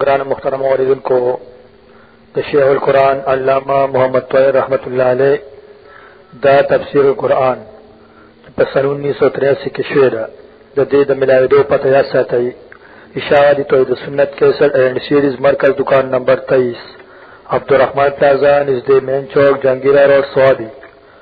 گران مخترم عوردن کو شیخ القرآن علامہ محمد طویر رحمت اللہ علیہ دا تفسیر القرآن په سن 1983 کې شوې ده د دې د ملاویدو پته یا ساتي اشاعه دي توحید سنت 61 اینڈ سیریز مرکز دکان نمبر 23 عبدالرحمن پلازا نزدې مین چوک جنگیرا روډ سوابي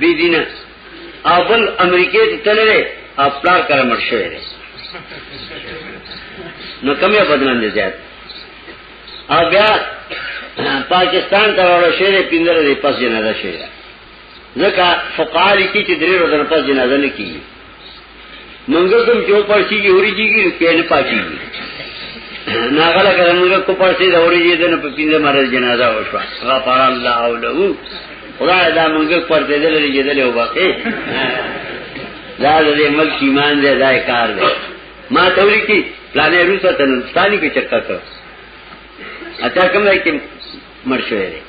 بی دین اول امریکې ته تللی او پلار کړه مړ شوی دی نو کم یو بدنام دی زیات او بیا پاکستان ته راوړل شوی دی پندره دی پس جنازه شوی دی ځکه فقال کی چې درې ورځې پس جنازه نه کیږي منګه کوم جو پرچی کی اوری جی کی روپیا نه پاکی ناغلا کړه موږ کو پرچی د اوری جی دنه په پینځه مرز جنازه وشو غفر الله او له خدای دا موږ پرچی دلې جدلې وبخې دا دې ملک ایمان دې دای کار دې ما توری کی پلانې روسه تنستانی کې چکر کړ اته کوم راکې مر شوی دی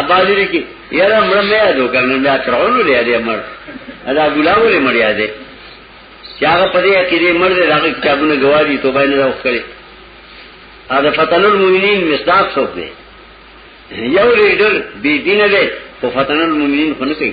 اباځي لري کې یاره مړ مې یادو کنه دا ترونه لري دی مړ دا ګلاب ولې مړ یادې چې هغه په دې کې دې مړ دې راغی کتابونه گواهی توبه نه راو کړې دا فتن المؤمنین مصداق څوک دی یو لیډر بی دین دی او فتن المؤمنین خو نه کوي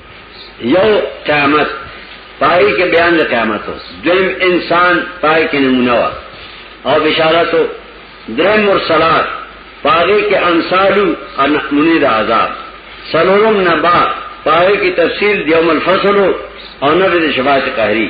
یو قیامت پای کې بیان د قیامت اوس دویم انسان پای کې نمونه وا او بشارت درم مرسلات پای کې انصالو ان منی د عذاب سلورم نبا پای کې تفصیل دیوم الفصل او نبی د شفاعت قهری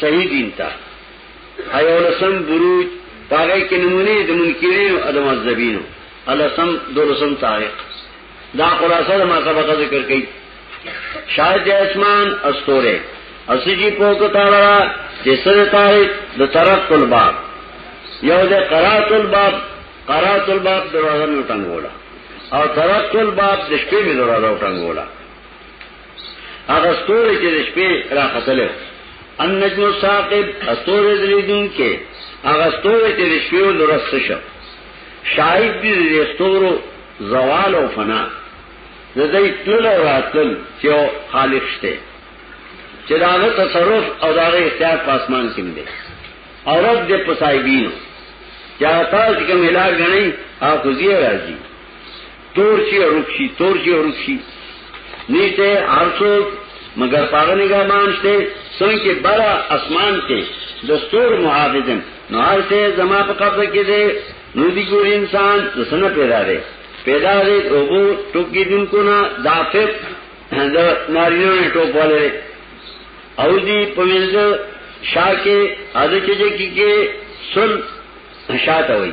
صحیح دین ته ایولسم بروج پاغه کې نمونه د منکرینو او د مذهبینو السم دولسم طارق دا خلاصه د ما سبق ذکر کړي شاید اسمان استوره اسجی پوک تالا جسر طارق د طرف الباب یو د قرات الباب قرات الباب دروازه نو ټنګولا او طرف الباب د شپې مې دروازه ټنګولا هغه ستوري چې د شپې راختلو النجم الثاقب استوري دلیدون کې هغه ستوري چې د شپې لورست شو شاهد دي د ستورو زوال او فنا د دې تل او راتل چې خالق شته چې دا غو تصرف او دا غو اختیار په اسمان کې دی او رب دې په صاحبینو چاہتا ہے کہ ملا گنی آپ کو زیر راضی تور شي او روک شي تور شي او روک شي نشته هر څوک مګر پاغه نگامان شته څنګه چې بر اسمان کې د ستور محافظم نو هر څه زما په قبضه کې دی نو دی ګور انسان د سنه پیدا دی پیدا دی او بو ټوکی دن کو نه دافق د ناریو نه ټوک والے او دی پوینځ شاکه اده چې کې کې سل شاته وي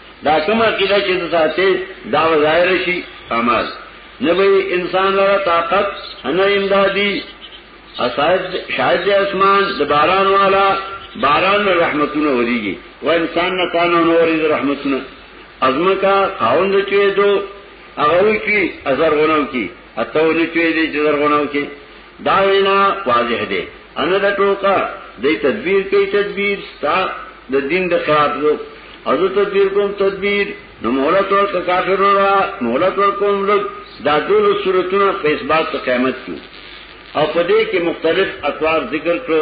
دا کومه عقیده چې د ساتي دا ظاهر شي اعمال نه به انسان لپاره طاقت نه امدادي اساس شاید اسمان د باران والا باران رحمتونه وريږي و انسان نه تانه نورې رحمتونه ازمه کا خاوند چوي دو هغه کی اثر غنو کی اته ولې چوي دي چې زر غنو کی دا وینا واضح ده ان دا ټوکا د تدبیر کوي تدبیر ستا د دین د خلاف لو او د تدبیر کوم تدبیر نو مهلت ورکړه کافر را مهلت ورکوم لږ دا ټول صورتونه په اسباد قیامت کې او په دې کې مختلف اطوار ذکر کړو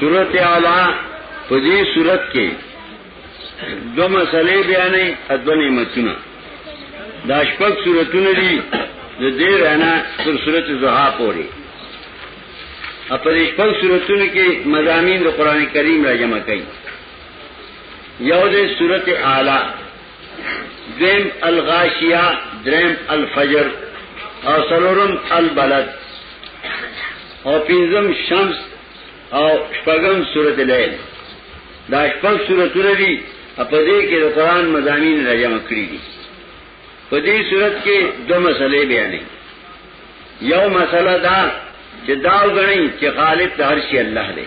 صورت اعلی په دې صورت کې دو مسلې بیانې ادو نعمتونه دا شپږ صورتونه دي د دې رانه تر صورت زها پورې په دې شپږ صورتونو کې مضامین د قران کریم را جمع کړي یو دې صورت اعلی دویم الغاشیه دریم الفجر او سلورم البلد او پینزم شمس او شپگم صورت لیل دا شپگ صورتو ندی اپدے کے دا قرآن مضامین رجم کری دی پدی صورت کے دو مسئلے بیانے یو مسئلہ دا چې داو غنی چې خالق د هر شي الله دی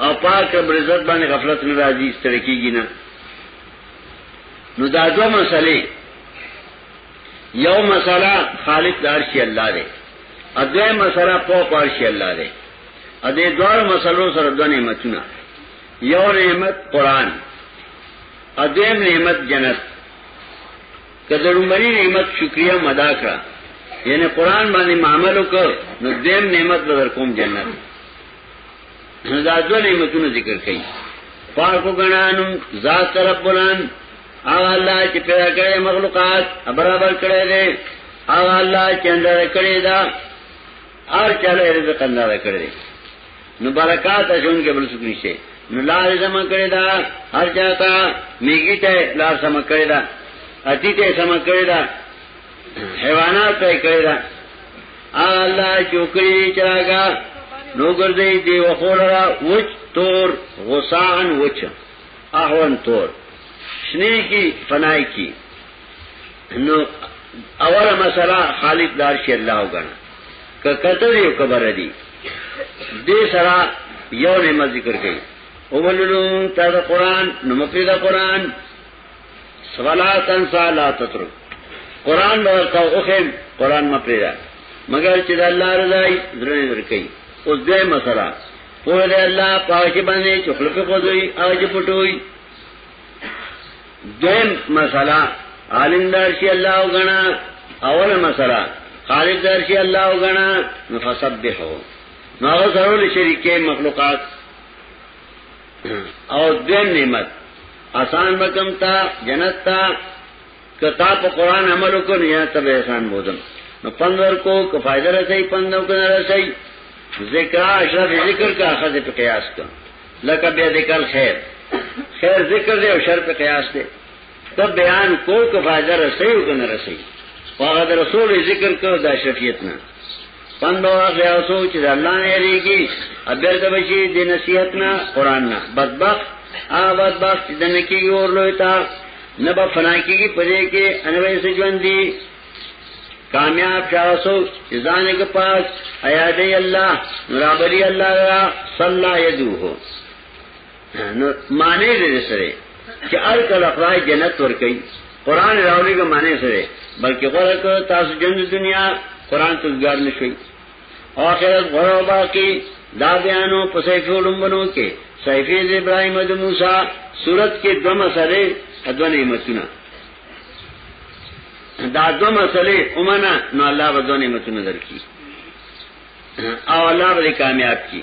او پاک رب العزت باندې غفلت نه راځي ستړي کیږي نه نو دا دوه مسلې یو مسله خالق دار شي الله دی ا دوه مسله په پار شي الله دی ا دې دوه مسلو سره دوه نعمتونه یو نعمت قران ا دوه نعمت جنت کله رومنی نعمت شکریا مدا کړه یعنی قران باندې معاملو کو نو دیم نعمت بدر کوم جنت دا دو نعمتونو ذکر کئی پاکو گنانم ذات رب بلان آغا اللہ چی پیدا کرے مخلوقات برابر کرے دے آغا اللہ چی اندر کرے دا آر چالے رزق اندر کرے دے نو برکات اشون کے بل سکنی سے نو لار سما کرے دا ہر چاہتا میگی تے لار سما کرے دا اتی تے سما کرے دا حیوانات تے کرے دا الله چوکړي چراګا نو ګرځي دی وخورا وچ تور غسان وچ احون تور شنه کی فنای کی نو اول مسله خالق دار شي الله وګڼه ک کته یو خبر دی دې سره یو نعمت ذکر کړي اولولون تا دا قرآن نمکی دا قرآن ولا تنسا لا تترک قران ورته اوخم قران ما پیدا مگر چې د الله رضا یې درنه درکې اوس دې مسله په دې الله پاک باندې چې خلق په دوی او چې پټوي دیم مسله عالم دار شي الله وغنا اوله مسله خالق دار شي الله وغنا نفسبحو نو سره شریکې مخلوقات او دین نعمت آسان بکم تا جنت تا کتا په قران عمل کو نه ته به احسان بودم نو پندور کو کو فائدہ رسي پندو کو نه رسي ذکر اشرف ذکر کا اخذ په قیاس کا لکه به ذکر خیر خیر ذکر دی او شر په قیاس دی ته بیان کو که فائدہ رسي او کنه رسي هغه د رسول ذکر کو دا شفیعت نه پندو هغه اوسو چې الله نه لريږي ابر د بشي د نصیحت نه قران نه بدبخت ا بدبخت د نکی اور لوی تا نه به فنا کیږي پدې کې انوي سي ژوند دي کامیاب شاسو ځان کې پاس ایا دې الله نورابلی الله صلی الله علیه وسلم نو معنی دې سره چې ار کله خدای جنت ور کوي قران راولې کو معنی سره بلکې غره کو تاسو جن دنیا قران ته ګار نشوي اخرت غره باقی دا بیانو پسې ټولم بنو کې صحیفه د ابراهیم او موسی صورت کې دوه مسلې دوه نعمتونه دا دوه مسلې اومنه نو الله به دوه نعمتونه درکړي او الله به کامیاب کړي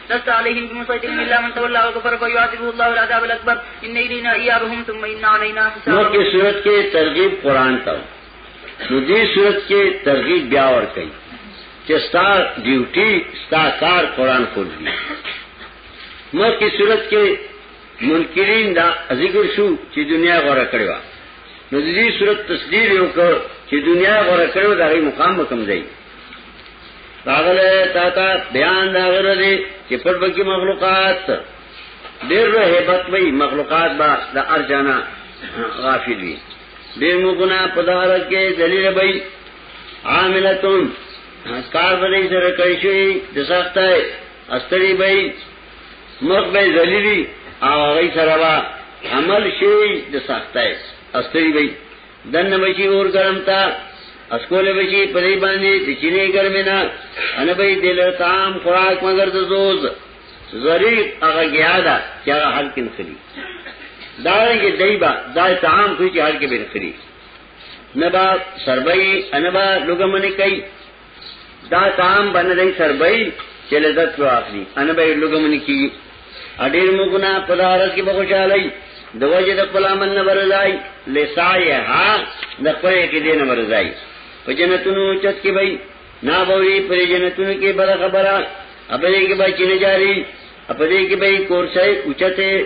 لست عليهم بمسيطر إلا من تولى وكفر فيعذبه الله العذاب الأكبر إن إلينا إيابهم ثم إن علينا حسابهم نو کې صورت کې ترغیب قران ته نو دې صورت کې ترغیب بیا ور کوي چې ستا ډیوټي ستا کار قران خول دي نو کې صورت کې منکرین دا ذکر شو چې دنیا غوړه کړې و نو دې صورت تصدیق یو کړ چې دنیا غوړه کړو دا غي مقام کم دی راغله تا تا بیان دا غره دي چې پټ بکی مخلوقات ډېر هیبت وي مخلوقات با د ارجانا غافل وي ډېر مو ګنا پدار کې دلیل وي عاملتون کار بدې سره کوي شي د سختای استری وي مخ به ذلیلی او هغه سره عمل شي د سختای استری وي دن بشی اور گرم تا اسکول بشی پدی باندی تچینی گرمینا انا بی دل تام خوراک مگر دزوز ظریف اغا گیا دا چی اغا حل کن خلی دارنگی دی با دا تام خوی چی حل کن خلی نبا سربئی انبا لگمنی کئی دا تام باندې دای سربای چې لذت رو اخلي ان به لګمن کی اډیر مو ګنا په دارس کې بخوشالای د وجه د خپل امن نه ورځای لسایها د خپل کې دین ورځای په جنتونو چت کې وای نا بوي پر جنتونو کې بل خبره ابلې کې بچی نه جاری اپدې کې به کورسای اوچته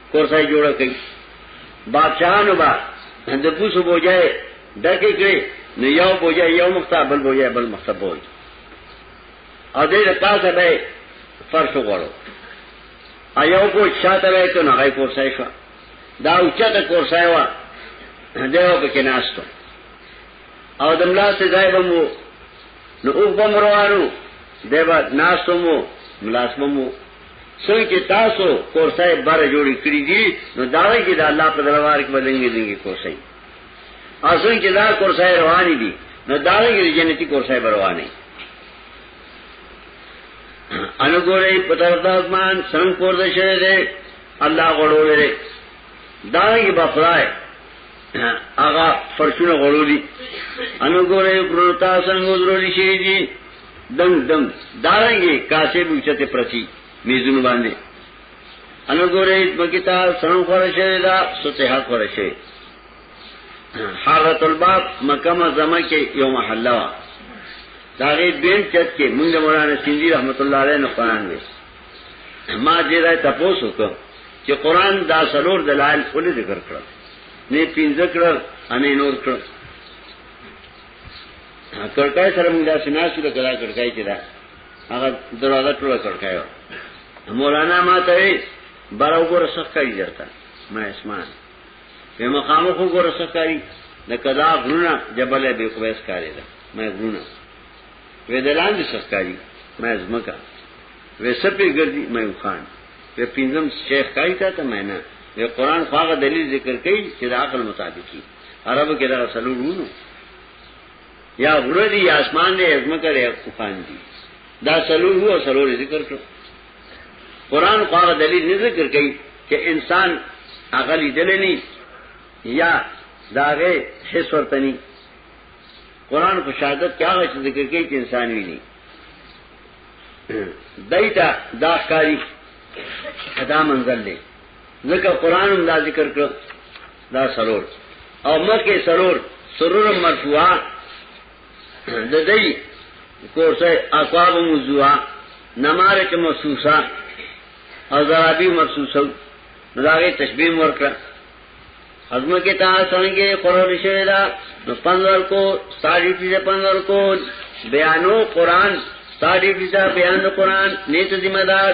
کورسه یې جوړه کړي بادشاهانو به د پوسو بوجه ډکې کړې نو یو بوجه یو مخته بل بوجه بل مخته بوج او دې له پاسه به فرش وغوړو ایو کو شاته وای ته نه غي کورسای شو دا اوچته کورسای وا دیو په کې ناشته او دملا سي ځای بمو نو اوغ بم روانو دیو ناشته مو ملاسمو څنګه چې تاسو کورسای بره جوړی کړی دي نو دا وایي چې د الله په دربار کې بدلنګي دي کورسای اصل کې دا کورسای روان دي نو دا وایي چې جنتی کورسای روان دي انو ګورې په تر د اسمان څنګه کور دې شه دې الله غړو لري دا یې بخلای هغه فرشونه غړو دي انو ګورې پروتا څنګه ورولې شي دي دنګ دنګ دارنګي کاسه بوچته پرتی میزونو باندې انو ګوره بګیتا سرم خور شوی دا سطح خور شوی حارت الباب مکمه زمه کې یو محله وا داغه دین چت کې مونږ مولانا سیندی رحمت الله علیه نه قران دی ما دې راي تاسو کو چې قران دا سلور دلایل ولې ذکر کړل نه پینځه کړل انې نور کړل کړکای سره موږ داسې ناسو د کړه کړکای کې دا هغه دروازه ټوله کړکای و مولانا ما ته وی بار وګوره سخکاری درته ما اسمان په مخامخ وګوره سخکاری د کدا غرونه جبل به کویس کاری ده ما غرونه وې دلان دي سخکاری ما زمکا وې سپې ګرځي ما وخان وې پینځم شیخ کاری تا ته ما نه وې قران خواغه دلیل ذکر کوي چې د عقل مطابقي عربو کې دا سلو ورونو یا غره دی یا اسمان دی ازمکه دی طوفان دی دا سلو هو او سلو ذکر کړو قران قاره دلیل نه ذکر کوي چې انسان اغلی دلنی یا داغه حس ورتنی قران په شهادت کیا غوښ ذکر کوي چې انسان ویني دایته دا کاری ادا منزل دی ځکه قران هم دا ذکر کړ دا سرور او مکه سرور سرور مرفوعه د دې کورسه اقواب موضوعه نمارک مخصوصه او زرابی مخصوصه داغه تشبیه ورکړه حضم کې تا څنګه قران شوی دا نو پنځور کو ساړي دې پنځور کو بیانو قران ساړي دې بیان قران نیت ذمہ دار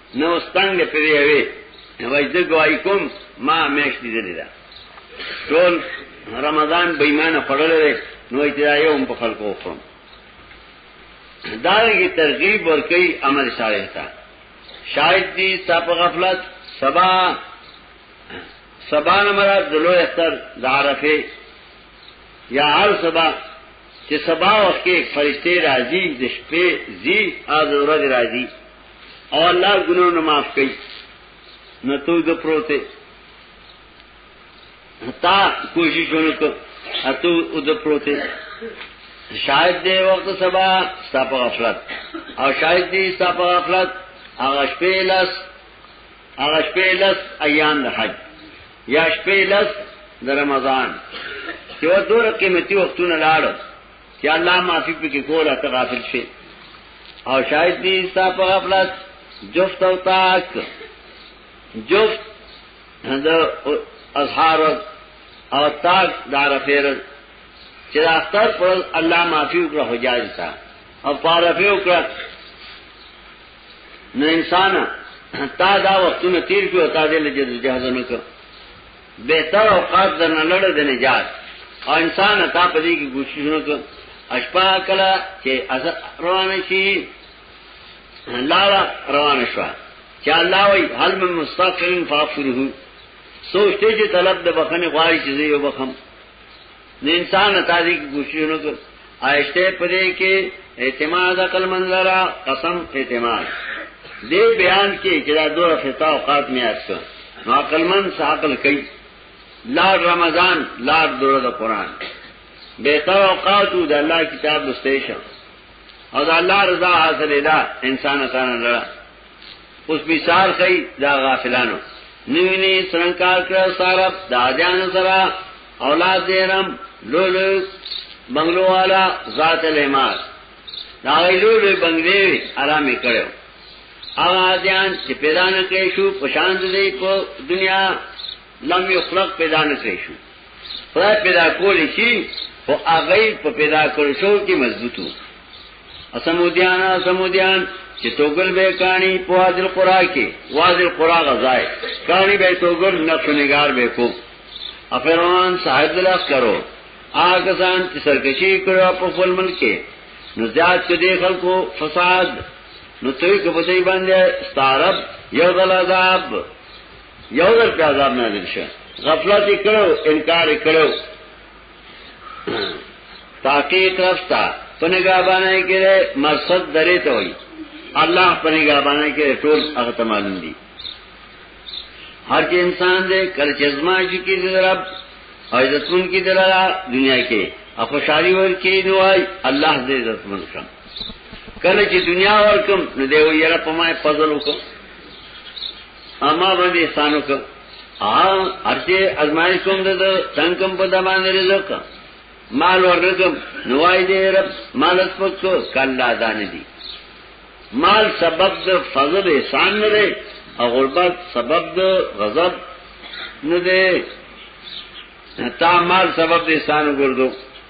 نو ستنګ پرې وي وای زه ګواہی کوم ما مېش دي دي دا ټول رمضان بې ایمان خړلې نو اتیاي هم په خلکو وکم داغي ترغیب ورکي عمل صالح تا شاید دي صاحب غفلت سبا سبا نه مراد دلو اختر د عرفه یا هر سبا چې سبا وخت کې فرشته راځي د شپې زی از ورځ راځي او الله ګناونه معاف کړي نه تو د پروته تا کوشش وکړه اته او د پروته شاید دې وخت سبا ستاپ غفلت او شاید دې ستاپ غفلت هغه شپې لاس هغه شپې لاس ایام د حج یا شپې لاس د رمضان چې و دوه قیمتي وختونه لاړ چې الله معافي پکې کوله ته غافل شې او شاید دې ستا په غفلت جفت او تاک جفت د اظهار او تاک دار فیر چې اختر پر الله معافي وکړه حجاج تا او پارفه وکړه نو انسان تا دا وختونه تیر شو تا دې لږه جهازونه کړ بهتر اوقات درنه لړه د نجات او انسان عطا پدې کې کوششونه کوي اشپا کلا چې از روان شي لارا روان شو چې الله وي حل من مستقیم فافره سوچته چې طلب د بخنه غواړي چې یو بخم د انسان تاریخ کوششونه کړ آیشته پدې کې اعتماد عقل منظره قسم اعتماد دې بیان کې چې دا دوه خطا اوقات مې اڅه نو عقل من عقل کوي لار رمضان لار دوره د قران به تا اوقات د الله کتاب لسته شه او د الله رضا حاصله ده انسان سره لړه اوس مثال کوي دا غافلانو نوینه څنګه کار کړو سارا دادیان سره اولاد دیرم لولو بنگلو والا ذات الامار دا لولو بنگلې آرامي کړو هغه دیان چې پیدا نه کړې شو پشان دې په دنیا لم یخلق پیدا نه کړې شو خدای پیدا کولی شي او هغه په پیدا کول شو کې مضبوطو اسمودیان اسمودیان چې توګل به کانی په حاضر قرا کې واضح قرا غزای کانی به توګل نقش نگار به کو افران صاحب دلاس کرو آګه ځان چې سرکشي کړو په خپل ملک کې نو زیات کدي خلکو فساد نو توی کبدی باندې ستارب یو دل عذاب یو ځل په عذاب نازل شه غفلت کړو انکار کړو تاکي کرستا پنګابانه کې مرصد درې ته وي الله پنګابانه کې ټول هغه ته معلوم دي هر چې انسان دې کله چې زما چې کې رب او عزتون کې دلاله دنیا کې او خوشحالي ورکې نو واي الله دې عزت من کړم کله چې دنیا ورکم نو دی ویره په ما فضل وکړه اما باندې احسان وکړ او ارته ازمایش کوم د څنګه کوم په دمانه رزق مال ورکم نوای دې رب مال سپکو کلا دان دي مال سبب د فضل احسان نه دی او غربت سبب د غضب نه دی تا مال سبب د احسان ګرځو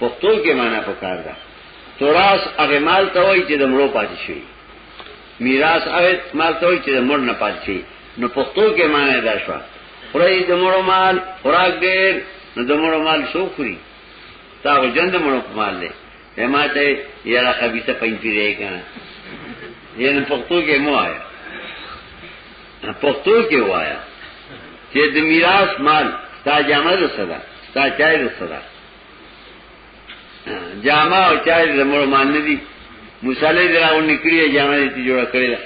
پښتو کې معنا پکار ده تراس هغه مال ته وایي چې د مړو پاتې شي میراث هغه مال ته وایي چې د مړ نه پاتې شي نو پښتو کې معنا دا شو خوري د مړو مال خوراک ډېر نو د مړو مال شو خوري تا و جند مړو مال دی ما ته یاره خبيثه پنځه دی کنه یعنی پښتو کې مو آیا پښتو کې وایا چې د میراث مال تا جامه ده صدا تا چای ده صدا جامه او چای زموږ مان نه دي مصالې دراو نکړي جامه دې جوړه کړې ده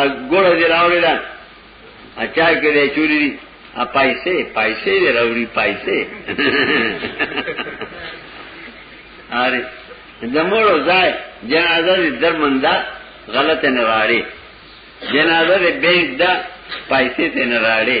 ا ګوره دې راوړې ده اچا کې دې چوری دي ا پیسې پیسې دې راوړي پیسې اره زموږ ځای جنازه دې درمنده غلط نه راړي جنازه دې بینک ده پیسې ته نه راړي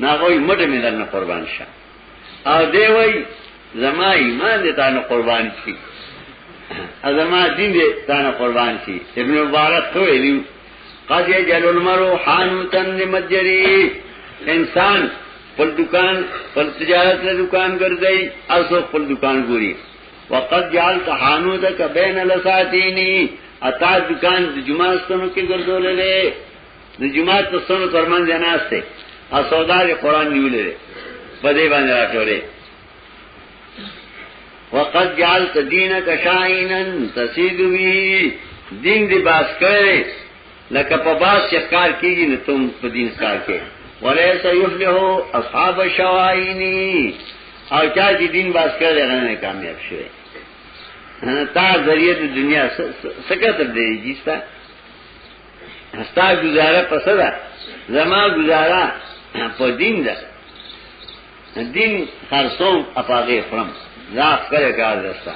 ناغوی مټه مې درنه قربان شه او دی وای زما ایمان دې تانه قربان شي ازما دین دې تانه قربان شي ابن مبارک ته ویلو قد یجل المرء حانوتن لمجری انسان پر دکان پر تجارت له دکان ګرځي او څو پر دکان ګوري وقد جعلت حانوتک بین لساتینی اتا دکان د جمعه ستنو کې ګرځولې د جماعت په سنو ترمن جناسته او سودار قرآن نیولې په دې باندې راټولې وقد جعلت دینک شاعینا تسید وی دین دی باس کړي لکه په باس چې کار کیږي نو تم په دین کار کې ولیس یفلح اصحاب شواینی او چا چې دین باس کړي هغه نه کامیاب شوی تا ذریعہ دنیا سکتر دے جیستا ستا گزاره پس ده زما گزاره په دین ده دین خرسوم اپاغه فرم دا افکر کار دستا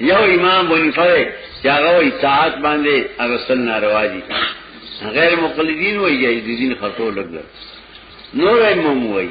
یو امام بنی فره چې هغه اطاعت باندې هغه سن ناروا دي غیر مقلدین وایي د دین خرسو لګل نور امام وایي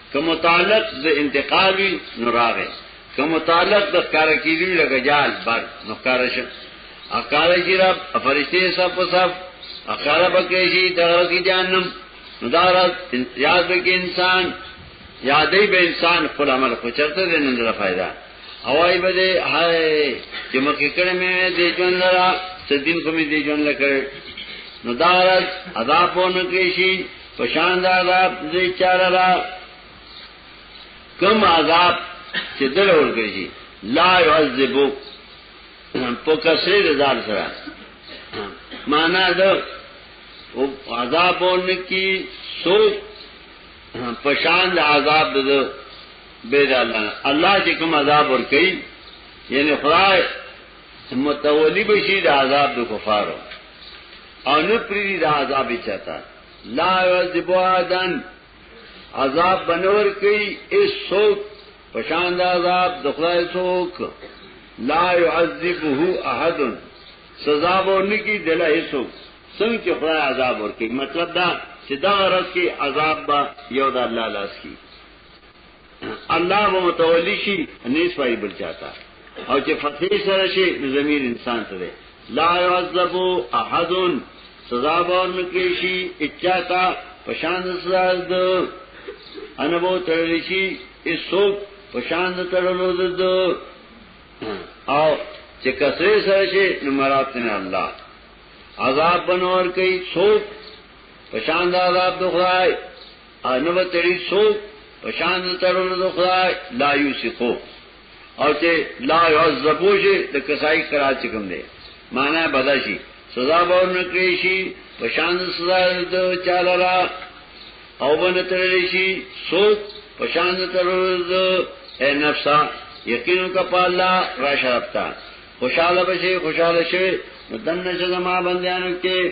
که متعلق د انتقال وي نو راغی که متعلق د ښکار کیدو لکه جال بر نو ښکار شي اقال شي را فرشتي صف په صف اقال بکې شي دغه کی جهنم نو دا راز یاد کې انسان یادې به انسان خپل عمل خو چرته دې نن له فائدہ اوای به دې هاي چې مکه کړه مې دې جون لرا سدین کومې دې جون لکه نو دا راز ادا پونه کې شي پشان دا عذاب دې چاره را کم عذاب چې دل اور ګرځي لا يعذبو په کسې رضال سره معنا دا او عذاب اون کی سو پشان دا عذاب دې بيد الله الله چې کوم عذاب ور کوي یعنی خدای متولی بشي د عذاب د کفارو او نه پریدی دا عذاب چاته لا یعذب احدن عذاب بنور کوي اس سوک پشان دا عذاب دخلای سوک لا یعذبه احدن سزا ورنی کی دلا هیڅوک څنګه چې خدای عذاب ورکړي مطلب دا چې دا ورځ کې عذاب با یو د الله لاس کې الله به متولی شي نیس پای بل چاته او چې فتح سره شي زمير انسان ته لا يعذب احد سزا باور نکړي شي اچاتا پشان سزا د انبو تړلی شي ایسو پشان تړلو د او چې کسره سره شي نو مراد نه الله عذاب بنور کوي څوک پشان د عذاب د خدای او نه به تړي څوک په شان د تړلو د خدای لا یوسقو او چې لا یعذبو شي د کسای قرات کوم دی معنا بدا شي سزا به نکړي شي په شان سزا د چاله را او باندې تړل شي څوک په شان د تړلو د نفسا یقینو کا پالا را شرپتا خوشاله بشي خوشاله شي دنه چې زما بندیانو کې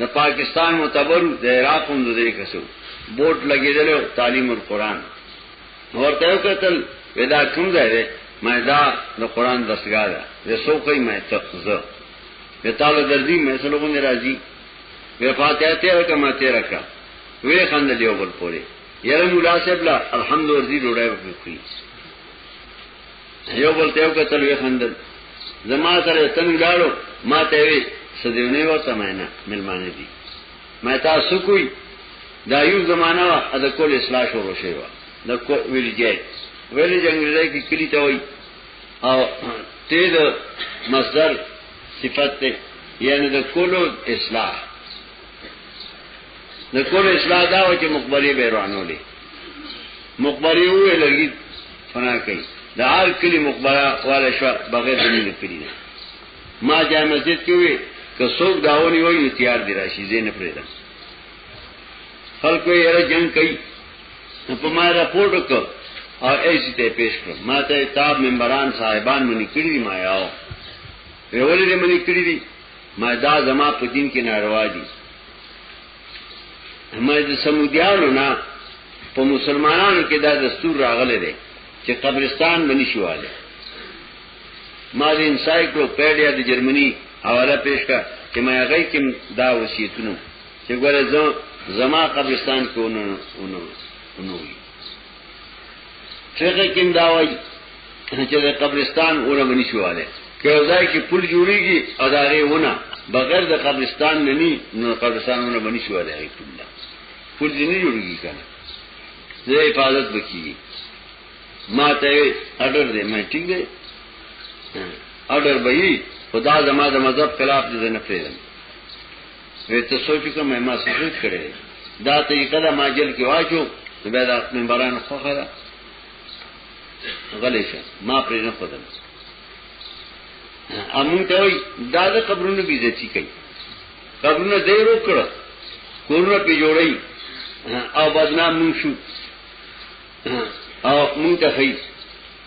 د پاکستان معتبر د عراق هم د دې کسو بوټ لګیدلو تعلیم القرآن ورته یو قتل ودا کوم ځای دی مې دا د قرآن دستګاه ده د سوقې مې تخزه په تعالی درځي مې سره غونې راځي په فاتحه ته کما ته راکا وې خند دی وګور پوره یره مولا صاحب لا الحمدلله ورځي ډوړای وکړي یو بل تیو کا تلوی خندل زما سره تنگ لاړو ما تیوی سدیونی و سماینا ملمانه دی ما تا سکوی دا یو زمانہ وا د کول اصلاح شروع شوی وا د کول ویلجه ویلجه انګریزی کې کلی ته وای او تیز مصدر صفت ته یعنی د کول اصلاح د کول اصلاح دا و چې مقبره بیرانولې مقبره وې لګي فنا کوي د هر کلی مقبره والا شو بغیر د نه کړی نه ما جامع مسجد کې وې که څوک داونی وای نو تیار دی راشي زین پرېدا خلکو یې را جنگ کوي په ما راپورټ وکړ او ایسی ته پیش کړ ما ته تاب ممبران صاحبان منی کړی دی ما یاو ویولې منی کړی دی ما دا زما په دین کې ناروا دي ما د سمودیانو نه په مسلمانانو کې دا دستور راغلی دی چې قبرستان باندې شواله ما د انسایکلوپیډیا د جرمني حواله پیش کړه چې ما هغه کې دا وصیتونه چې ګوره زما قبرستان کې ونه ونه ونه فقه کې دا وایي چې د قبرستان اوره منی شواله که ځای کې پل جوړیږي ادارې ونه بغیر د قبرستان نه ني نو قبرستان ونه منی شواله هي پل نه پل دې نه جوړیږي کنه زه حفاظت وکړي ما ته اډر دې مې ټینګ دې اډر به یي خدا زما د مذهب خلاف دې نه پرېږدم وی ته سوچ وکړه مې ما سوچ کړی دا ته کله ما جل کې واچو نو بیا دا منبران خوخه ده غلی شه ما پرې نه خدل امون ته وی دا د قبرونو بي ځتی کوي قبرونه دې روکړه کورونه په جوړی او بدنام مون شو او مون ته خیس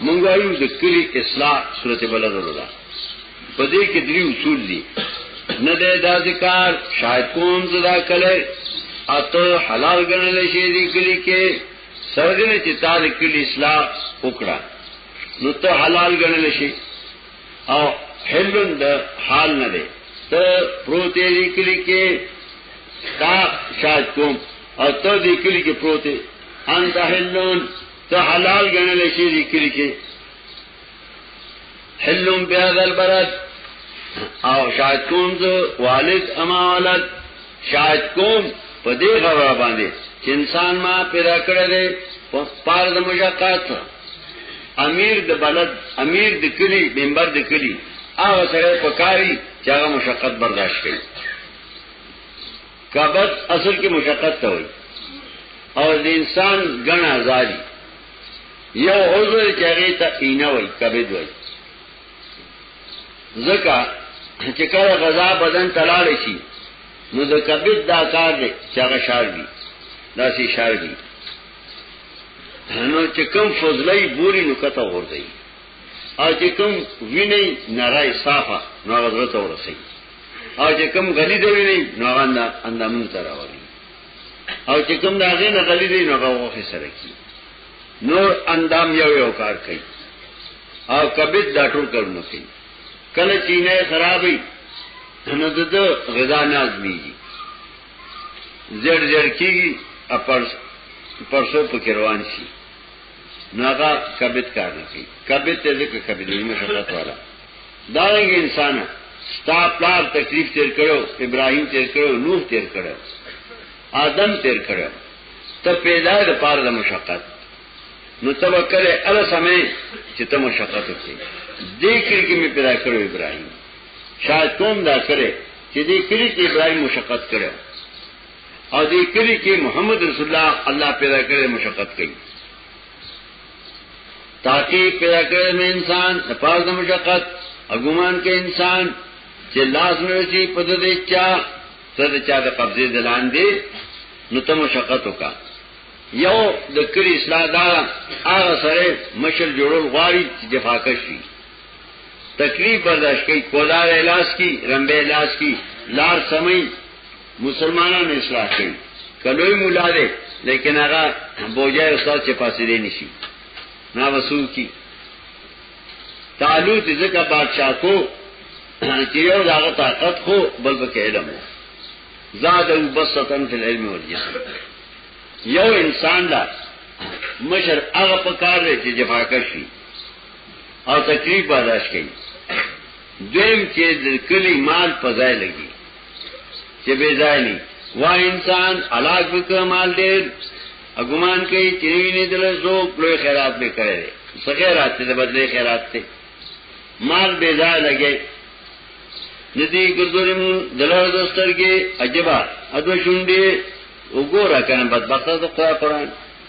مونږ وایو د کلی اصلاح صورت بلدلو ده په دې کې درې اصول دي نه ده دا ذکر شاید کوم زدا کله اته حلال ګڼل شي دې کلی کې سرګنه چې تال کلی اصلاح وکړه نو ته حلال ګڼل شي او حلن د حال نه ده ته پروت دې کلی کې تا شاید کوم او ته دې کلی کې پروت انت حلن ته حلال غنل شي ذکر کې حلم بیا غل برات او شاید کوم زه والد اما ولد شاید کوم په دې خبره باندې چې انسان ما پیدا کړی دی په پار د مشقات امیر د بلد امیر د کلی ممبر د کلی هغه سره پکاري چې هغه مشقت برداشت کړي کبت اصل کې مشقت ته وایي او د انسان ګڼ ازادي یو عضو چې هغه ته اینه وایي کبد وایي ځکه چې کله غذا بدن تلاړ شي نو د کبد دا کار دی چې هغه شار دي دا سي شار دي نو چې کوم فضلای بوري نو کته ور دی او چې کوم ویني نارای صافه نو غذا ته ورسېږي او چې کوم غلی دی ویني نو هغه اندامونو ته راوړي او چې کوم دا غي نه غلی دی نو هغه وخت سره کی نور اندام یو یو کار کوي او کبد دا ټول کارونه کوي کله چې نه خرابې نو د غذا نه ازميږي زړ زړ کیږي اپر پرسو پکې روان شي ناغا کبد کار نه کوي کبد ته ځکه کبد نه شفقت والا دارنګ انسان ستا پلار تکلیف تیر کړو ابراهیم تیر کړو نوح تیر کړو آدم تیر کړو ته پیدا د پاره د مشقت نو توکل ال سمې چې ته مشقت وکړي دې کې کې مې پیدا کړو ابراهیم شاید کوم دا کړې چې دې کړي کې ابراهیم مشقت کړو او دې کړي کې محمد رسول الله الله پیدا کړې مشقت کړي تاکي پیدا کړی مې انسان د پاره د مشقت اګومان کې انسان چې لاس نه رسی په دې چا ته د چا د قبضه دلان دی نو ته مشقت وکا یو د کلی اصلاح دا هغه سره مشر جوړول غواړي چې دفاع کوي تکلیف برداشت کوي کولار الاس کی رمبه الاس کی لار سمي مسلمانان اصلاح کړي کلوې مولا دې لیکن هغه بوجای استاد چې پاسې دې نشي نا وسو کی تعالو دې ځکه بادشاہ کو چې یو داغه طاقت خو بل پکې علم زاد او بسطن فی العلم والجسم یو انسان لا مشر هغه پکار دی چې جفاکش شي او تکلیف برداشت کوي دویم چې د کلی مال په ځای لګي چې بې ځای نه وا انسان علاج وکړ مال ډېر اګمان کوي چې ویني دل زو لوی خیرات به کړي څه خیرات دې بدلې خیرات ته مال بې ځای لګي ندی ګذوري مون دلار دسترګي عجبا ادو شونډي وګوره کنه بدبخت د قرآن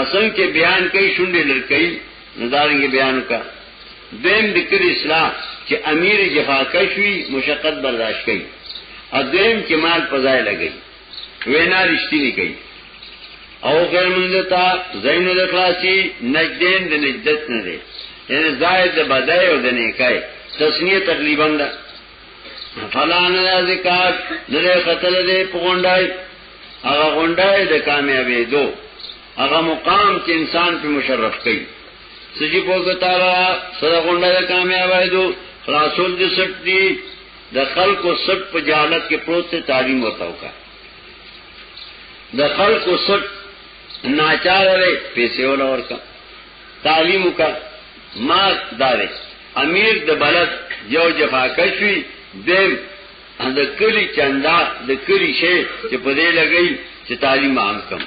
اصل کې بیان کوي شونډې لړکې نه دارنګ بیان وکړه دیم د کلی اصلاح چې امیر جفا کشوي مشقت برداشت کوي ا دیم چې مال پزای لګي وینا رښتینی کوي او غیر منځتا زین د خلاصي نجدین د نجدت نه دی یعنی زائد د بدای او د نیکای تسنیه تقریبا ده فلان ذکر لره قتل دې پغونډای هغه غونډه د کامیابې دو هغه مقام چې انسان په مشرف کړي سجی پوزه تعالی سره غونډه د کامیابې دو خلاصول دې سټ دي د خلکو سټ په جالت کې پروت ته تعلیم ورته وکا د خلکو سټ ناچار لري پیسې ولا ورکا تعلیم وکا ما دارې امیر د بلد یو جفاکشوی دیم د کلی چندا د کلی شی چې په دې لګی چې تعلیم عام کم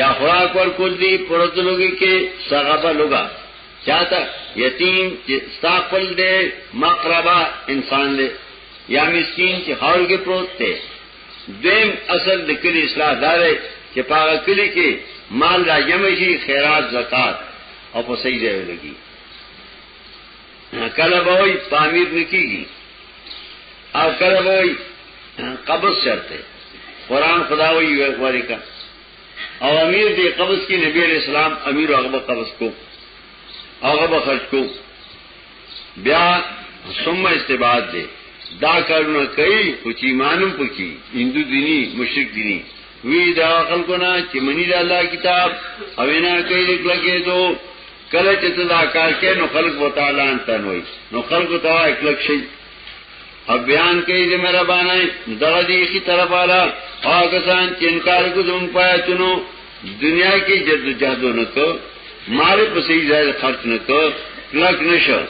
یا خوراک ور کول دي پرته لوګي کې سغبه لوګا چاته یتیم چې استقبال دې مقربا انسان دې یا مسکین چې خاور کې پروت دی دیم اصل د کلی اصلاح دار چې پاغه کلی کې مال راجم شي خیرات زکات او په صحیح ځای لګي کله به وای تعمیر نکیږي او کله به وای قبض شرط دی قران خدا وی یو غوړی کا او امیر دې قبض کې نبی علیہ السلام امیر هغه قبض کو هغه به خرج کو بیا ثم استباد دې دا کارونه کوي خو چې ایمانم پکې هندو دیني مشرک دیني وی دا خلکو نه چې منی د الله کتاب او نه کوي کله کې دوه کله چې ته دا کار کې نو خلق و تعالی ان تنوي نو خلق ته وای کلک شي او بیان کوي دې مهربانای دغه دې کی طرف والا هغه سان چې انکار کو زمون پایا چونو دنیا کې جد جادو نه کو مال په صحیح ځای خرچ نه کو کلک نشو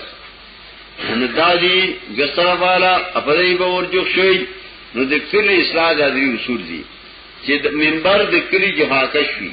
نو دا دې ګسر والا خپلې به ورجو شوی نو د کلی اصلاح د اصول دي چې منبر د کلی جهاکش وي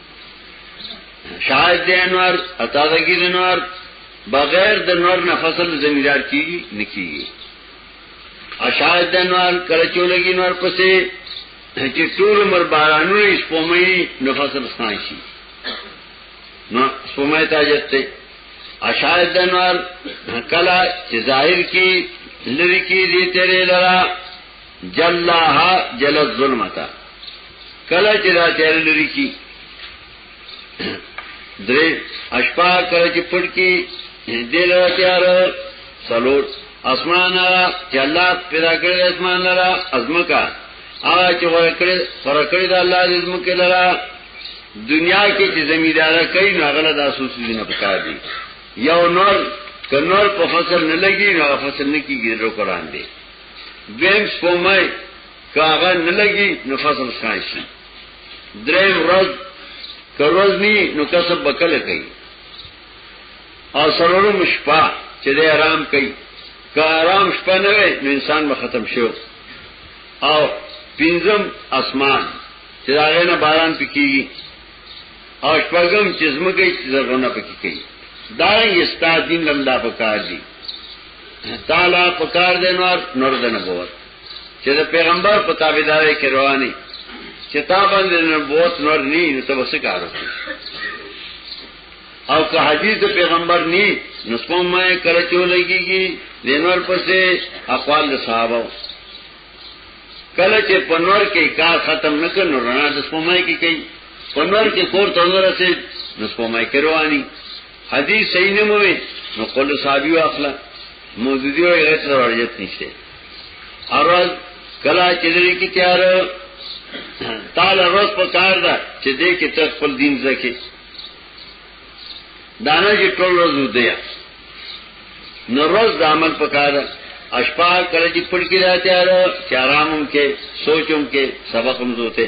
شاید د انوار عطا دګی د انوار بغیر د انوار نه فصل زمیدار کیږي نکیږي اشاید د انوار کله چولګي انوار پسې چې ټول مر بارانو یې سپومې نو فصل خان شي نو سپومې تاجت ته اشاید د انوار کله چې ظاهر کی لری کی دې تیرې لرا جلاها جلت ظلمتا کلا چی دا تیار لری کی درې اشپا کله چې پټ کې دل تیار سلوټ اسمان را چې الله پیدا کړی اسمان را ازمکا هغه چې غوړ کړی سره کړی د الله د ازمکې لرا دنیا کې چې زمیدارا کوي نو هغه د اساسو نه پکار دي یو نور کنور په فصل نه لګي نو فصل نه کیږي ورو قران دی دویم سپومای که هغه نه لګي نو فصل خای شي دریم ورځ که ورځ نی نو کسب بکله کوي او سرورو مشپا چې د آرام کوي که آرام شپه نه وي نو انسان به ختم شو او پنځم اسمان چې دا غنه باران پکېږي او شپږم چې زمګي چې زرغونه پکې کوي دا یې ستاسو دین لمدا پکار دي تعالی پکار دی نور نور د نبوت چې د پیغمبر په تابعداري کې رواني چې تا باندې نبوت نور نه نو ته وسه کار او که حدیث د پیغمبر نه نو کوم مې کله چې لګيږي د نور پسې اقوال د صحابه کله چې پنور کې کار ختم نکړ نو رڼا د سپمای کې کوي پنور کې کور ته ورسې نو سپمای کې رواني حدیث صحیح نه موي نو قول صحابي واخله موجودي وي غیر سره ورجت نشته اورل کلا چې دې کې تیار تعالی روز په کار ده چې دې کې ته خپل دین زکه دانه چې ټول روز ودی نو روز د عمل په کار ده اشپا کله چې پړ کې راځي چې آرامم کې سوچم کې سبقم زوته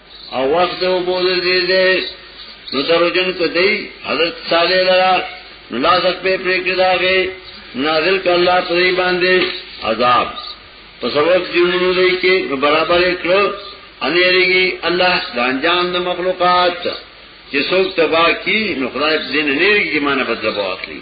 او وخت او بود دې دې نو دروجن کدی حضرت صالح لرا نو لا زک په پرې کې داغه نازل ک الله پرې باندې عذاب په سبب دیونو دی کې برابر کړو انېریږي الله ځان جان د مخلوقات چې څوک تباہ کی نو خدای دې نه لري چې معنی بدل بواخلي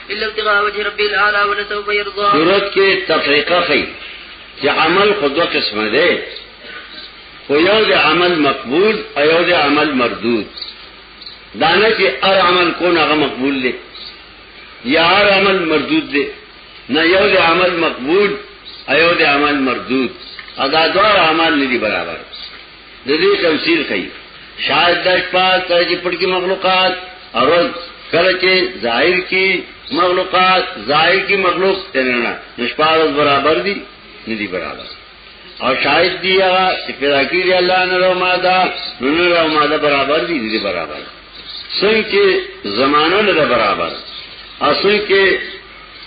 الا ابتغاء وجه رب الاعلى ولسوف يرضى صورت کې تفریقه کوي چې عمل خو دوه قسمه ده خو یو د عمل مقبول او یو د عمل مردود دانه چې هر عمل کو نه مقبول دی یا هر عمل مردود دی نه یو د عمل مقبول او یو د عمل مردود ادا دوه عمل نه دي برابر د دې تفسیر کوي شاید د شپه کله چې پټ کې مخلوقات اورز کله چې ظاهر کې مخلوقات ظاهر کې مخلوق تنه نشپارز برابر دي ندي برابر او شاید دی هغه چې پیدا کړی الله نه رو ماده نه رو ماده برابر دي دي برابر څنګه چې زمانه نه برابر اصل کې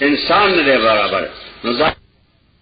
انسان نه برابر نو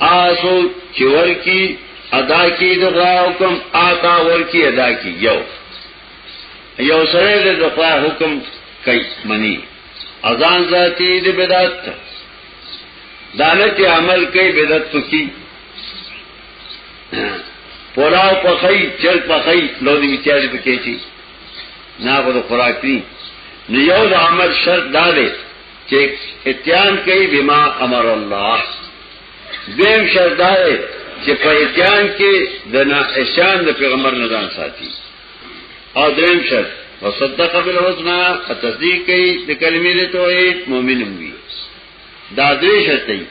آسو چې ورکی ادا کی د غوا حکم آتا ورکی ادا کی یو یو سره د غوا حکم کوي منی اذان ذاتی د بدعت دانت عمل کوي بدعت پکې پولاو پخی چل پخی لو دی متیازی پکې چی نا غو د خوراک نی نو یو د عمل شرط دا دی چې اتیان کوي بما امر الله دیم شرط دا دی چې په اتیان کې د نه اشان د پیغمبر نه ځان ساتي او دریم شرط وصدق بالحسنى تصدیق کوي د کلمې د توحید مؤمن وي دا دوی شرط دی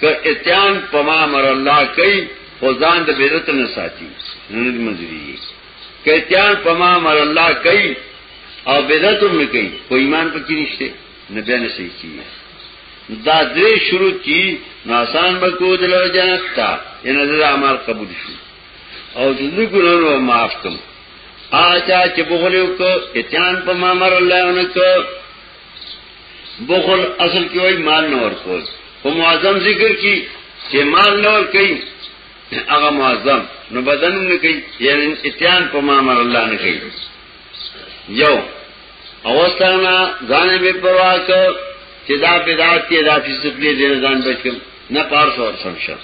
که اتیان پما امر الله کوي خو ځان د بیرت نه ساتي نو دې منځري کیتیان پما مر اللہ کئی او بدعت هم نکي خو ایمان پکې نشته نه بیا نه صحیح کیږي دا درې شروع کی نو آسان به کو دل جنت تا ان نظر اعمال قبول شي او د دې ګناونو معاف کوم آچا چې بخل یو کو اتیان په ما مر الله نه کو بخل اصل کې وای مال نه ورکول په معظم ذکر کې چې مال نه ور کوي هغه معظم نو بدن نه کوي یعنی اتیان په ما امر الله نه کوي یو اوستانا ځان به پروا کو چې دا بدعت کې دا فیصد دې ځان بچم نه پار سو سم شو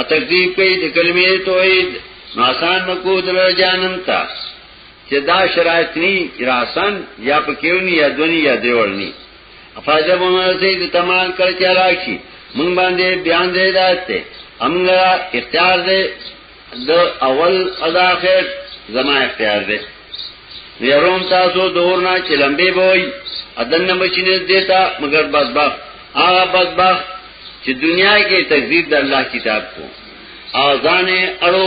ا تکذیب کوي د کلمې توحید نو آسان مکو در جانم تا چې دا شرایط ني راسن یا پکېونی یا دونی یا دیوړنی افاجب ونرسی دو تمام کل چلاکشی من باندې بیان دے داستے امگا اختیار دے دو اول ادا خیر زمان اختیار دے ویروم تاسو دورنا چې لمبه بوي ادن نه بچینه دیتا مگر بس بخ هغه بس بخ چې دنیا کې تکذیب د الله کتاب کو اذان اړو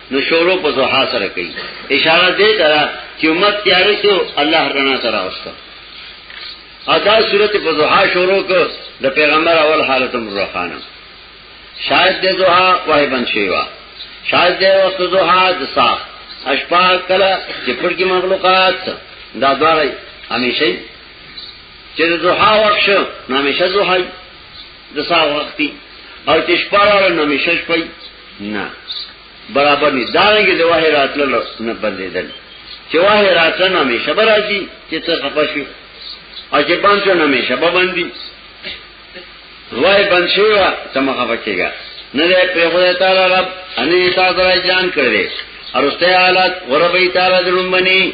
نو شروع په زوحا سره کوي اشاره دې ترا چې امت تیار شو الله رڼا سره اوسته ادا صورت په زوحا شروع کو د پیغمبر اول حالت مرخانه شاید دې زوحا وای بن شیوا شاید دې وخت زوحا د صاف اشپا کلا چې پر کې مخلوقات دا دوړی همیشه چې زوحا وښه نو همیشه زوحا د سا وختي او چې شپاره نو مشش پي نه برابر نه دانګي د واه راتل نه بدلیدل چې واه راتل نو مې شبر راځي چې څه خپه شي او چې باندې نو مې شبر باندې وای بند شي وا سم خپه کېږي نه دې په خدای تعالی رب اني تاسو راځان کړې ارسته حالت وربي تعالی درومبني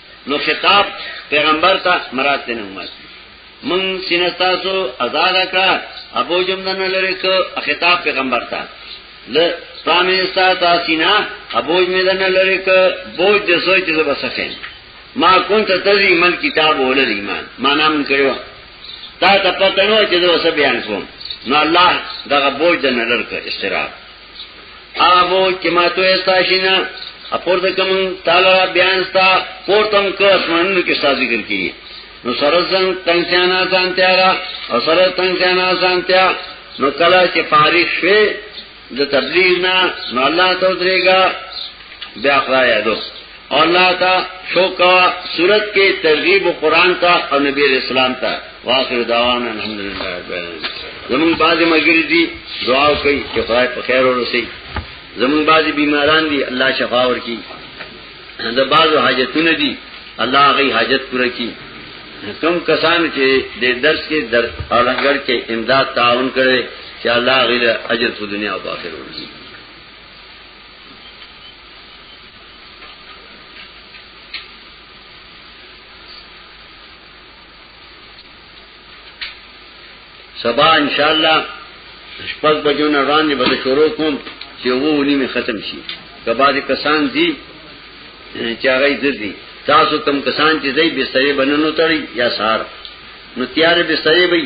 نو خطاب پیغمبر ته مراد ته نه ومات من سینستاسو آزاد کړه ابو جمدن لری کو خطاب پیغمبر ته ل سامي ستا تاسینا ابو جمدن لری کو بوج د سوچ ته بسخین ما كنت تدري ما الكتاب ولا الايمان ما نام کړو تا ته پته نو چې زه وسه بیان کوم نو الله دغه بوج نه لرکه استراحت آبو چې ما ته استاشینا اپور د کوم تعالی بیان ستا پورتم کو اسمانونو کې ستا ذکر کیږي نو سره ځان تنگسیانا سانتیا را او سره تنگسیانا سانتیا نو کله چې فارغ شوي د تبلیغ نه نو الله ته درېګا بیا خدای یادو اور اللہ تا شوق کا صورت کے ترغیب و قرآن تا اور نبی علیہ السلام تا واخر دعوانا الحمدللہ رب العالمین زمون بعض ملګری دي دعا کوي چې خدای په خیر ورسي زمون بعض بیماران دي الله شفا ورکي دا بعض حاجتونه دي الله غي حاجت پوره کړي کم کسان چې د درس کې در اړنګر کې امداد تعاون کړي چې الله غي اجر په دنیا او آخرت ورکړي سبا ان شاء الله شپږ بجو نه وړاندې به شروع کوم چې وو ونی می ختم شي کبا دې کسان دي چې هغه دې دي تاسو تم کسان چې دې بسترې بننو تړي یا سار نو تیارې بسترې وي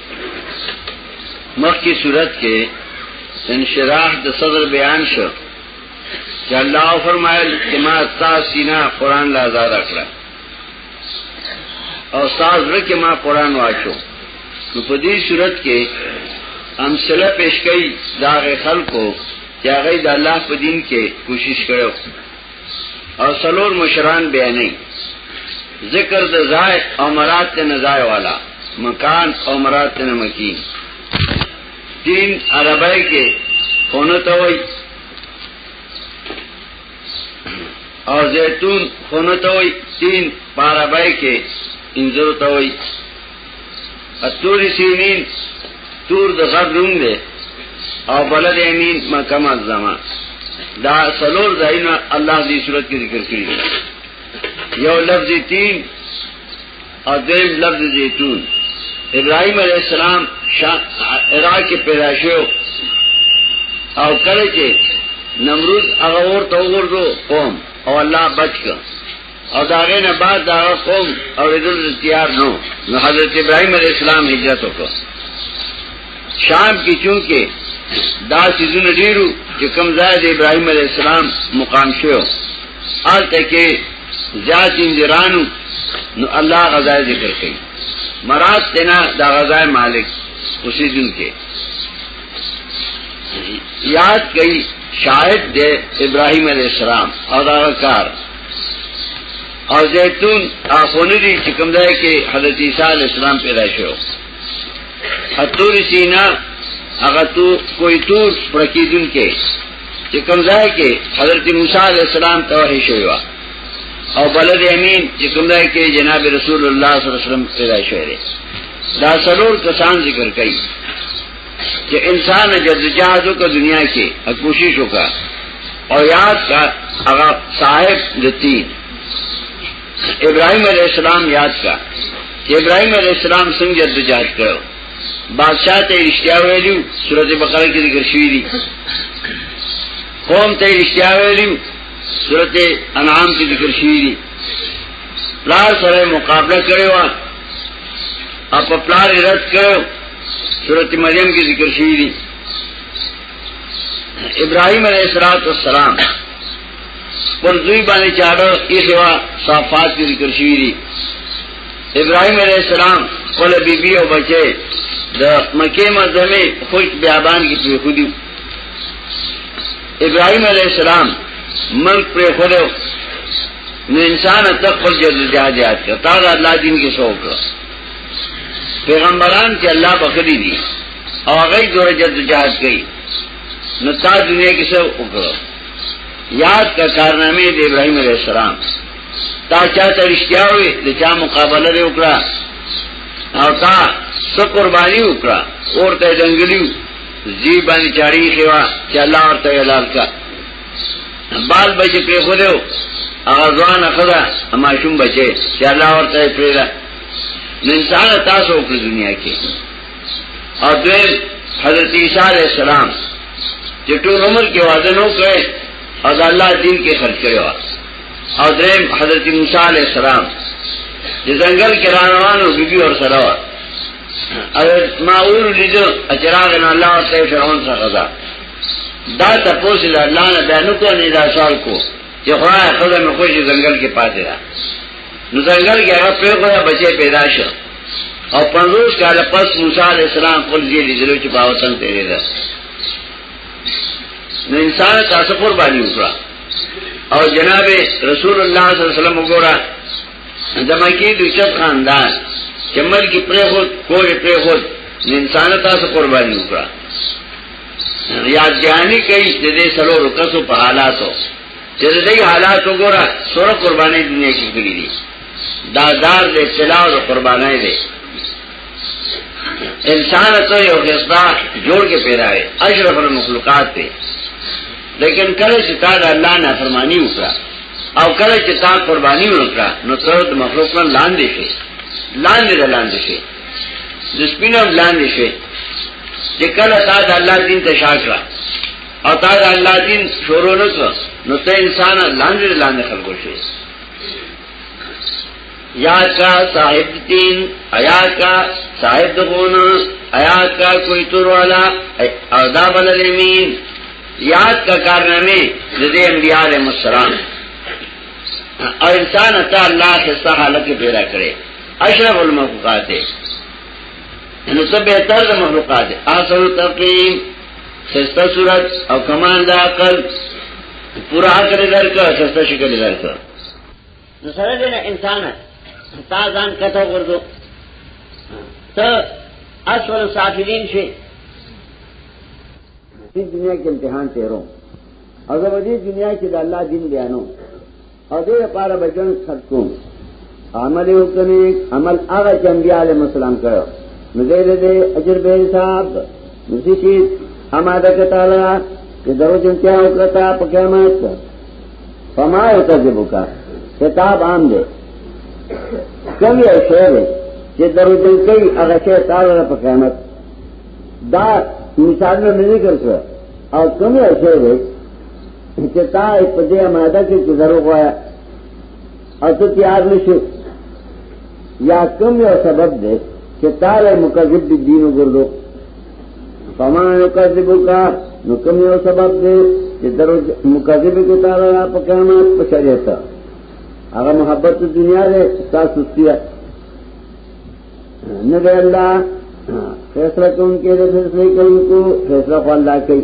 مخ کی صورت کے انشراح د صدر بیان شو چې الله فرمایل چې ما تا سینا قران لا آزاد کړه او ساز رکه ما قران واچو نو په دې صورت کې امثله پیش کړي دا خلکو چې هغه د الله په دین کې کوشش کړو او سلور مشران بیانې ذکر د زای او مراد ته نه زای والا مکان او مراد ته نه مکین دین عربی کې خونه ته وای او زیتون خونه ته وای دین عربی کې انځور ته وای التور سینین تور د غر روم دی او بلد امین مکه معظمه دا سلور ځایونه الله دې صورت کې ذکر کړی یو لفظ تین او دیم لفظ زیتون ابراهیم علیہ السلام عراق کې پیدا شو او کله چې نمرود هغه ورته وګورځو قوم او الله بچ کړ او داغه نه بعد دا قوم او دل اختیار نو نو حضرت ابراهيم عليه السلام هجرت وکړ شام کې چونکه دا سيزونه ډیرو چې کوم ځای د ابراهيم عليه السلام مقام شو آلته کې ذات انجرانو نو الله غزا ذکر کوي مراد تینا دا غزا مالک اسی دن کې یاد کئی شاہد دے ابراہیم علیہ السلام اور کار او زیتون اخونی دی چې کوم ځای کې حضرت عیسی علی السلام پیدا شو اتور سینا هغه تو کوئی تور پرکیدون کې چې کوم ځای کې حضرت موسی علی السلام توحی شوی و او بلد امین چې کوم ځای کې جناب رسول الله صلی الله علیه وسلم پیدا شوی دی دا سلور کسان ذکر کړي چې انسان جدوجہد وکړ دنیا کې او کوشش وکړ او یاد کا هغه صاحب دتی ابراهيم عليه السلام یاد کا چې ابراهيم عليه السلام څنګه جدوجہد کړو بادشاہ ته اشتیا ویلو سورته بقره کې ذکر شوی دی قوم ته اشتیا ویلو سورته انعام کې ذکر شوی دی پلار سره مقابله کړو او په پلار رد کړو سورت مریم کی ذکر شوی دی ابراہیم علیہ السلام والسلام پر دوی باندې چاړه یې سوا صفات کی ذکر شوی دی ابراہیم علیہ السلام خپل بیبي او بچي د مکه مزمه خوش بیابان کې پری خودي ابراہیم علیہ السلام ملک پری خودو نو انسان تک پر جد جهاد یاد کړ تا دا الله دین کې شوق کړ پیغمبران چې الله بخلی دي او هغه دوره جد جهاد کوي نو تا دنیا کې څه وکړو یاد کا کارنامه د ابراهیم علیه السلام تا چا ته رښتیا وې د چا مقابله لري وکړه او تا څو قرباني وکړه اورته دنګلیو زی باندې چاړي خوا چې الله ورته اعلان کا بال بچ په خو دیو هغه ځوان خدا ماشوم بچي چې الله ورته پیدا نو انسان تاسو په دنیا کې او دوی حضرت عیسی علیہ السلام چې ټول عمر کې واده نو کړ او د الله دین کې خرج کړو او دریم حضرت موسی علیہ السلام چې ځنګل کې روانو بیبي ور سره و او ما اول لیدو اجراغ نه الله او فرعون سره دا تاسو له الله نه بیان کو نه دا سوال کو چې خو خدای مې خوشي ځنګل کې پاتې را نو ځنګل کې هغه پیغمبر بچي پیدا شو او پنځوس کال پس موسی عليه السلام خپل دې لیدلو چې باوتن تیرې ده نو انسان تاسو پر باندې وکړه او جناب رسول الله صلی الله علیه وسلم وګوره دمکی دوچت خاندان چې ملک پرې خود کوی پرې خود انسان تاسو قرباني وکړه یاد دهانی کوي چې دې سلو رکسو په حالاتو چې دې حالاتو ګوره سره قرباني دنیا کې کړې دي دا دار دې سلاو او قربانای دي انسان ته یو غصدا جوړ کې پیدا وي اشرف المخلوقات ته لیکن کله چې تا د الله نه فرمانی وکړه او کله چې تا قرباني وکړه نو څو د مخلوق نه لاندې شي لاندې لاندې شي د سپینو هم لاندې شوې چې کله تا د الله دین ته شا کړه او تا د الله دین شروع نه کړ نو ته انسان لاندې لاندې خلکو شې یا کا صاحب دین ایا کا صاحب دغونه ایا کا کوئی تور والا او دا بل امین یاد کا کارنامه د دې انبیاء علیهم السلام او انسان ته الله خسته حالت پیدا کړي اشرف المخلوقات دی نو څه به تر د مخلوقات دی اصل تقیم سستا صورت او کمال د عقل پورا عقل درکا سستا شکل درکا نو سره دې نه انسان تا ځان کته ورته ته اصل سافلین شي دنیا کې امتحان تیرو او زه په دې دنیا کې د الله دین بیانوم او دې لپاره به جنگ خرج کوم عمل یو کني عمل هغه چې انبیاء علیه السلام کړو نو دې دې اجر به حساب نسی شي اماده کتاله چې درو جن کیا وکړتا په قیامت فما یو تجربه کا کتاب عام دی کم یو شی دی چې درو جن کوي هغه شی تعالی په قیامت دا مثال نه ذکر شو او کم یو شی دی انتقا په دې ماده کې چې درو غوایا او ته تیار نشو یا کم یو سبب دې چې تعالی مکذب دي دین وګرځو فما یکذبک نو کم یو سبب دې چې درو مکذب کې تعالی په قیامت په شریعت هغه محبت دنیا دې تاسو سستیا نه دی الله فیصله کوونکی د فیصلې کوونکو فیصله خو الله کوي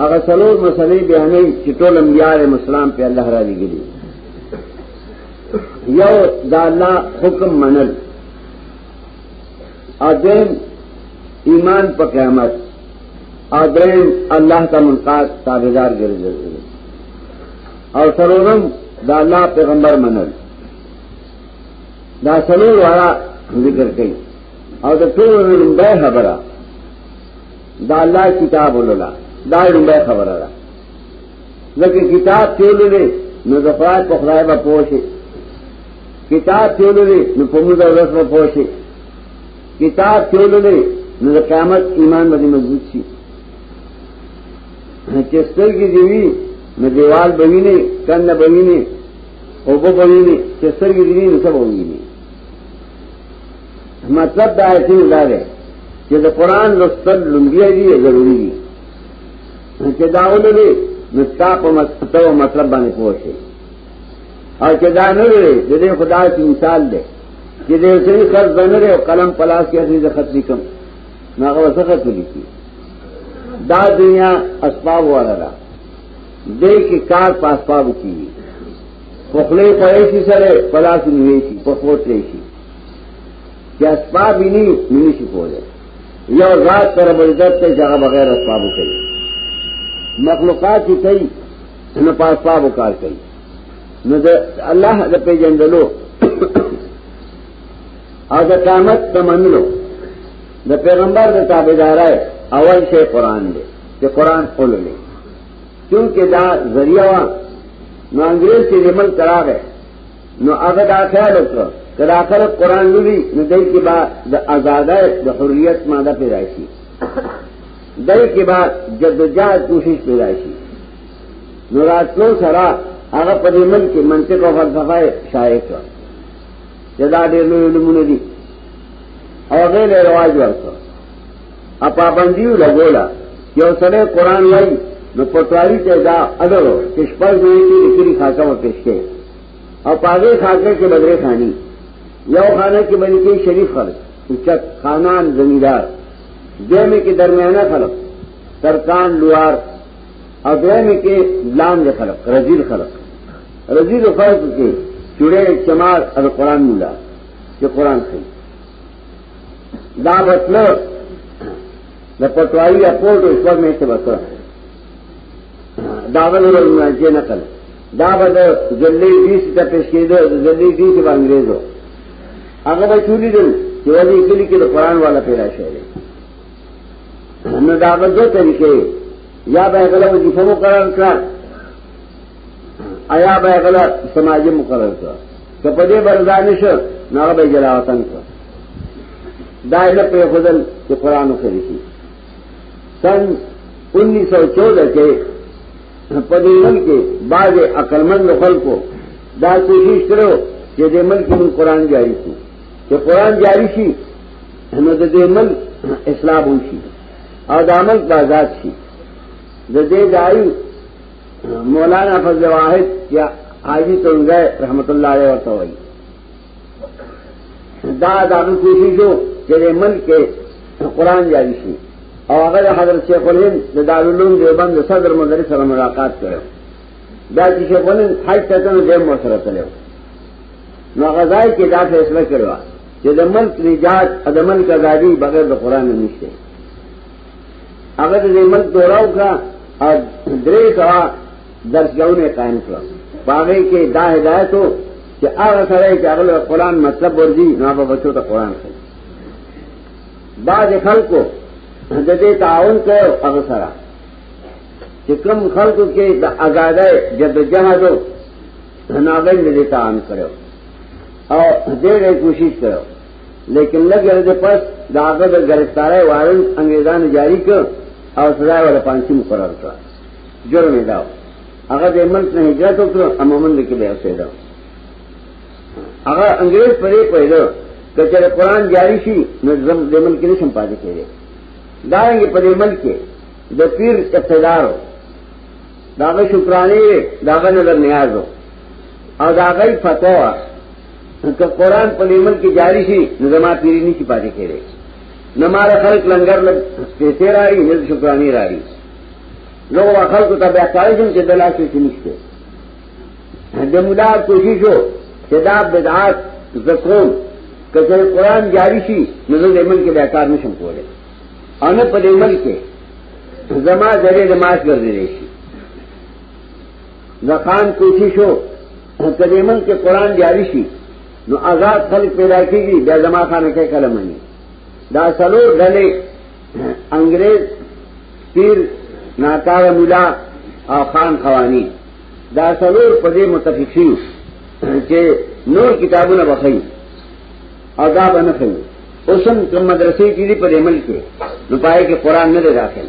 هغه څلور مسلې بیانې چې ټول انبیاء علیهم السلام په الله را لګیلي یو دا الله حکم منل اذن ایمان په قیامت اذن الله ته منقاد تابعدار ګرځي او سرورم دا الله پیغمبر منل دا سلور والا ذکر کئی او دا طول علم بے خبرہ دا الله کتاب ولولا دا لومړی خبره ده ځکه کتاب چولې نو د خدای په خدای به پوښي کتاب چولې نو په موږ ورځ به پوښي کتاب چولې نو د قیامت ایمان باندې مضبوط شي چې سترګې دی وی نو دیوال به ویني کنه به ویني او به ویني چې سترګې دی نو څه به ویني مطلب دا ایسی دا دے کہ دا قرآن لستر لنبیہ دی ضروری دی کہ دا اولو لے مستاق و مستو و مطلب بانے پوشے اور کہ دا نو لے کہ دے خدا کی مثال دے کہ دے اسی خرد بن رہے قلم پلاس کی اسی زخط لکم ناغو سخط لکی دا دنیا اسباب والا دا دې کې کار پاس پاو کیږي په خله پړې شي سره پلاس نیوي شي په خور ترې شي چې اسباب یې نه نیوي شي کوله یو ذات سره بلدت ته هغه بغیر اسباب کوي مخلوقات یې کوي نو پاس پاو کار کوي نو د الله د پیجندلو او د قیامت تمنلو د پیغمبر د تابعدارای اول شی قران دی چې قران اولولې چونکه دا ذریعہ وا نو انګريز چې عمل کراغه نو هغه دا خیال وکړ کله اخر قران لولي نو دای کې با د آزادۍ د حریت ماده پیدا شي دای کې با جدوجہد کوشش پیدا شي نو راتلو سره هغه په دې ملک منطق او فلسفه شایع کړ جدا ډېر لوی علمونه دي او غیر رواج ورته اپا بندیو لګولا یو سره قران وای نو پټواری ته دا اډرو چې شپږ مې کې لیکلي خاصه و پېښ کې او پاګه خاصه کې بدرې خانی یو خانه کې باندې کې شریف خلک اوچت خانان زمیدار دیمه کې درمیانه خلک سرکان لوار او دیمه کې لام دې خلک رزیل خلک رزیل خلک کې چوره چمار او قران مولا چې قران خي دا وتلو د پټوایی اپورټ ایشور مې څه وکړ دا ولې راځي نه کړ دا به ځلې دې څه پیش کېده ځلې دې چې انګريزو هغه به چولی دل چې ولې کلی کې د قران والا پیدا شوی نو دا به دوه طریقې یا به غلو دي فمو قرار کړ ایا به غلا سماجی مقرر کړ که په دې برزا نشو نه به جلا وطن کړ دا یې په خدل چې قران وکړي شي سن 1914 کې په دې ملک کې بعض عقلمند خلکو دا کوشش کړو چې دې ملک کې قران جاری شي چې قران جاری شي نو د دې ملک اسلام وشي او د عمل بازار شي د دې دایو مولانا فضل واحد یا حاجی تنگئے رحمت اللہ علیہ ورطا ہوئی دا دا کوششو چرے ملک کے قرآن جاری شی اور اگر حضرت شیخ الہند دا دارالعلوم دیوبند صدر مدرس سره ملاقات کرو دا چې شیخ الہند حج ته تنو دیم مور سره تلو نو غزای کې دا فیصله کړو چې د ملک نجات د ملک ازادي بغیر د قران نه نشته هغه دې ملک دوراو کا او درې کا درسګونه قائم کړو باغې کې دا هدایت وو چې هغه سره چې هغه قرآن مطلب ورځي نو هغه بچو ته قرآن کوي بعض خلکو د دې تعاون کوي هغه سره چې کوم خلکو کې د آزادۍ جدوجہد وو نو هغه دې تعاون کړو او دې کوشش کړو لیکن لګې ورځې پس د هغه د ګرفتارۍ وارنټ انګریزانو جاری کړ او سزا یې ورته پانسي مقرر کړه جرم یې دا هغه د ملک نه هجرت وکړ عموما لیکي به اوسېده هغه انګریز پرې پیدا کچره قران جاری شي نو زم د ملک نه شم پاتې کېږي دا یې په دې ملک کې د پیر اقتدار داغه شکرانه داغه نظر نیازو او داغه فتوا که قرآن په لیمن کې جاری شي نو زما پیری نه شي پاتې کېږي نه مال خلق لنګر لګ پیسې راړي هیڅ شکرانی راړي نو خلق ته بیا کاری شم چې دلا شي چې نشته د مولا کوشش وو چې دا بدعات زکون کله قرآن جاری شي نو د لیمن کې بیا کار نشم کولای او نه په لیمن کې زما ذریعہ د ماس ګرځېدې شي زقان کوشش وو کدی ملک کې قران جاری شي نو آزاد خلک پیدا کیږي د زما خان کې کلم نه دا سلو ډلې انګريز پیر ناکار مولا او خان خوانی دا سلو په دې متفقي چې نور کتابونه بخي او دا باندې خو اوسم کوم مدرسې کې دې په عمل کې نو پای کې قران نه راخل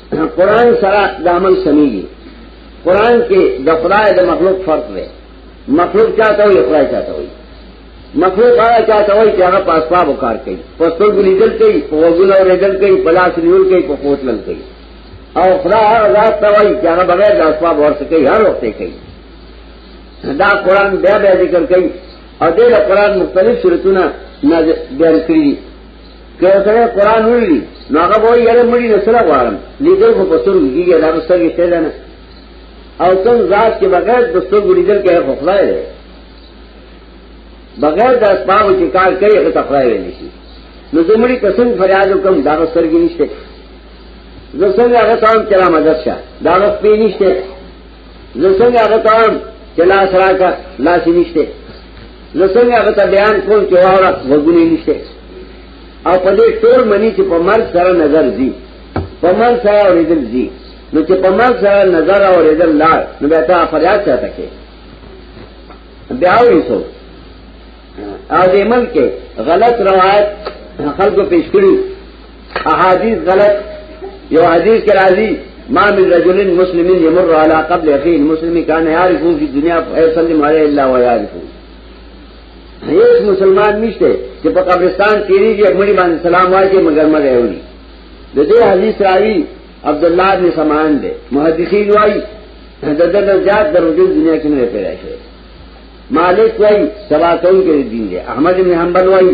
قرآن سرا دامل سمیگی قرآن کے دفرائے دا مخلوق فرق دے مخلوق چاہتا ہوئی افرائے چاہتا ہوئی مخلوق آیا چاہتا ہوئی کہ اگر پاسپاب اکار کئی پستر کو لیدل کئی وغل اور ریدل کئی پلاس نیول کئی پا قوتلل کئی او خدا هر ذات ته وایي چې هغه بغیر د اسباب ورته کوي هر وخت کوي دا قران بیا بیا ذکر کوي او دغه قران مختلف صورتونه نازل بیان کړی که سره قران ویلی نو هغه وای یاره مړی نه سره غواړم لیدل خو په سترګو کیږي دا سترګې شته نه او کوم ذات چې بغیر د سترګو لیدل کوي خو خدای دی بغیر د اسباب چې کار کوي هغه تخلای ویل شي نو زمړي قسم فریاد وکم دا سترګې نشته زه څنګه هغه تام چلا مدد شه دا وخت پې نشته زسنګ هغه تام چې لاس راکا لاس نشته زسنګ هغه ته بیان کوم چې واره وګونی نشته او په دې ټول منی چې په مرګ سره نظر زی په مرګ سره اوریدل زی نو چې په مرګ سره نظر اوریدل لا نو بیا ته فریاد چاته کې بیا وېسو او دې ملک غلط روایت خلکو پیش کړی احادیث غلط یو حدیث کې راځي ما من رجل مسلم يمر على قبل اخيه المسلم كان يعرف في الدنيا فيسلم عليه الله ويعرف هیڅ مسلمان نشته چې په قبرستان تیریږي مړي باندې سلام وایي مګر مړ وي د دې حدیث راوي عبد الله بن سمان دی محدثین وایي د دغه زیات درجه دنیا کې نه پیدا شوی مالک وایي سبا کوي کې دین دی احمد بن حنبل وایي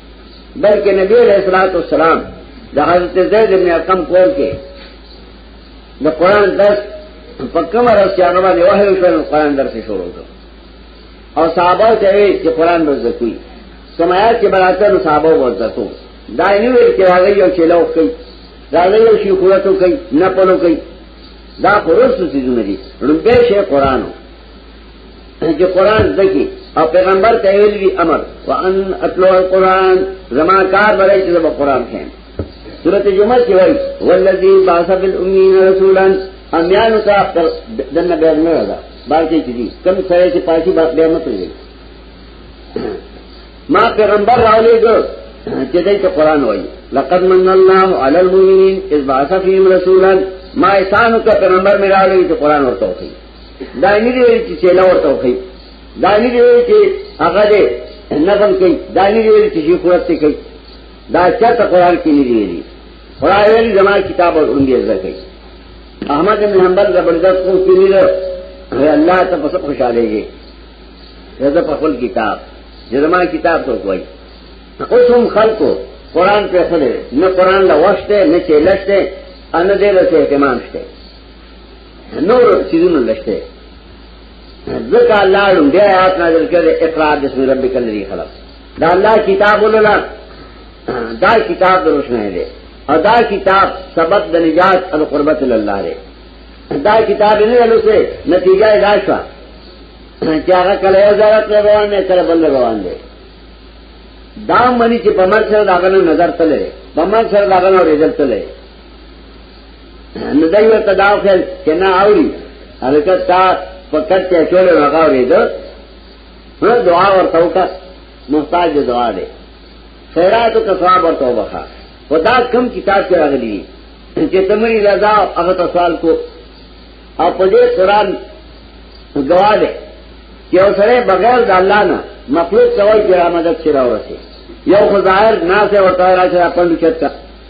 بلکې نبی علیہ الصلوۃ والسلام د حضرت زید بن ارقم کور کې د قران درس په کوم راز چې هغه باندې وحی وشو قران درس شروع کړ او صحابه ته چې قران به زکوي سمایا کې براته نو صحابه وځتو دا نه ویل چې هغه یو چلو کوي دا یو شی قوتو کوي نه پلو کوي دا پروسه دي نه دي لومبه شی قرانو چې قران زکی او پیغمبر ته ویل وی امر وان اتلو القران زما کار بلای چې زما قران کین سورته جمعه کې وای والذي بعث بالامين رسولا امیانو کا پر دنه بیان نه راځه باقي چې دي کم سره چې پاتې بیان نه کړی ما پیغمبر راولې ګو چې دای ته قران وای لقد من الله على المؤمنين اذ بعث فيهم رسولا ما احسان کا پیغمبر میراوي چې قران ورته وکړي دا نه دی ویل چې چیلا ورته وخی دا نه دی ویل چې هغه دې نظم کوي دا نه دی ویل چې شي قرات کوي دا چاته قران کې نه دی ویلي خدای ویل زما کتاب او اندې زده کوي احمد بن حنبل زبردست کو پیری له الله ته په خوشالهږي زده په خپل کتاب زما کتاب ته کوي اوس هم خلکو قران په خله نه قران لا واشته نه چلشته ان دې له اهتمام شته نور چیزونو لشته ذکا لاړم دی آیات نازل کړي اقرا بسم ربک الذی خلق دا الله کتاب ولولا دا کتاب دروشنه دی او دا کتاب سبب د نجات او قربت الله دی دا کتاب نه لوسه نتیجه دا شو چې هغه کله یو ځای روان دی کله بل روان دی دا منی چې په مرسره داغه نظر تللی په مرسره داغه رزلت تللی نو دای ورته دا خل چې نه اوري حرکت تا فقط ته چول وغاوري دو نو دعا ورته وکړه محتاج دعا دې خیرات او ثواب ورته وبخا خدا کم کتاب کې راغلي چې تمری لزا هغه سوال کو او په دې قران گواه ده چې اوسره بغیر د الله نه مخلوق سوال کې را مدد شي راوړي یو خدای ناس ورته راځي خپل چت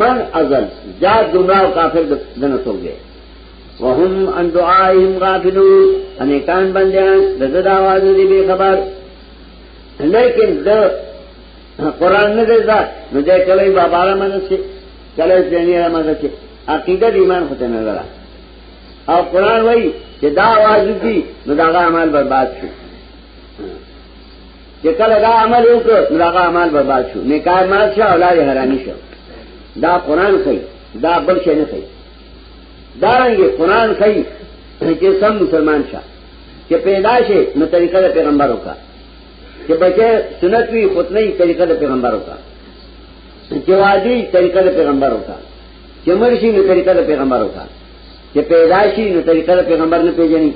من ازل جا گمراہ و کافر دن سو گئے وهم ان دعائهم غافلون انیکان بندیان دد دعواز دی بے خبر لیکن د قرآن نه دی دا نو دې کله بابا را مدد شي کله ځنی را مدد شي عقیده د ایمان خو ته نه لرا او قرآن وایي چې دا واجب دي نو دا عمل برباد شي چې کله دا عمل وکړ نو هغه عمل برباد شو نکاح مات شو اولاد حرامي شو دا قران کوي دا بل شي نه کوي دا رنګ قران کوي چې سم مسلمان شه چې پیدا شي نو طریقه د پیغمبر وکا چې بچي سنت وی خطنه طریقه د پیغمبر وکا چې وادي طریقه د پیغمبر وکا چې مرشي نو طریقه د پیغمبر وکا چې پیدا شي نو طریقه د پیغمبر نه پیژني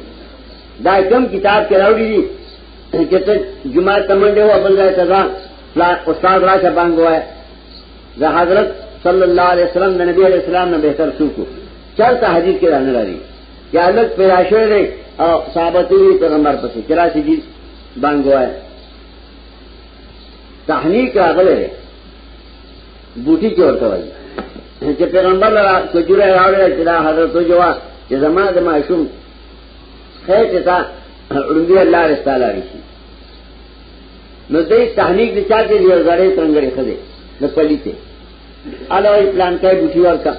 دا کوم کتاب کې راوړي کته جمعه تمنډه هو بل ځای ته ځه لا استاد راشه باندې وای زه حضرت صلی الله علیه وسلم د نبی علیہ السلام نه بهتر څوک چلته حدیث کې رانه لري یا لږ پیدا شوی دی او صحابه تی پیغمبر پسې کرا چې دي باندې وای تحنیک راغله بوټي کې ورته وای چې پیغمبر را کجوره راوړل چې دا حضرت جوا چې زما د معشوم خیر چې تا وړاندې الله رساله راشي نو دې تحلیق د چا کې دی زړې ترنګړې خده د پلیته الوی پلان کې بوټي ورکا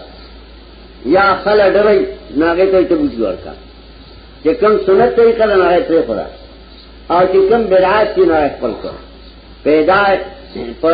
یا خل ډرای ناګه ته ته بوټي ورکا چې کوم سنت طریقه نه راځي پرې خورا او چې کوم بدعت کې نه خپل کړ پیدا په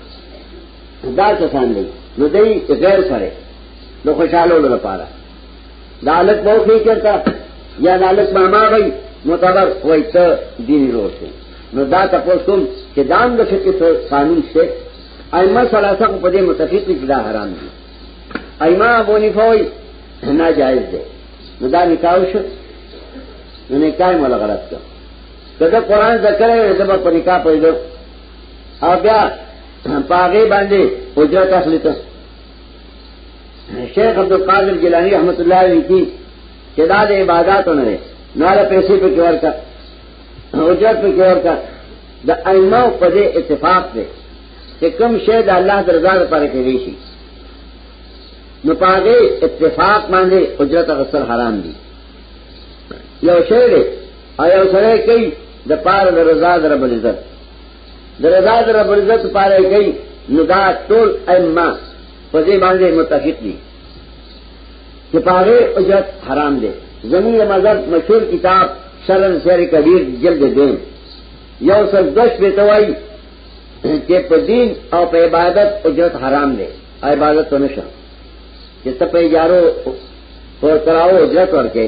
دا کسان دی نو دی غیر سره نو خوشحاله ولو لپاره دا حالت به خو چرتا یا دا حالت ما ما وای معتبر وای ته دین روته نو دا تاسو کوم چې دام د فقې قانون شته ائمه ثلاثه په دې متفق دي دا حرام دي ائمه ابو نفوی نه جایز دي نو دا نکاح شو نو نکاح مولا غلط کړ کله قران ذکر یې زما په نکاح پیدا او بیا پاغه باندې اجرت اخلي تاسو شیخ عبد القادر جیلانی رحمت الله علیه کی چې دا د عبادتو نه نه له پیسې په کې ورکا اجرت په کې ورکا د ائمه په دې اتفاق دی چې کوم شی د الله درزا لپاره کوي شي نو پاغه اتفاق باندې اجرت غسل حرام دي یو شی دی آیا سره کوي د پاره د رضا در بل عزت د رضا در بل عزت پاره کوي نو دا ټول ائمه په دې باندې متفق دي چې پاره اجرت حرام دي زموږ مذهب مشهور کتاب شرن سیر کبیر جلد دین یو سل دش به توای چې په دین او په عبادت اجرت حرام دي عبادت ونشه چې ته په یارو پر کراو اجرت ورکې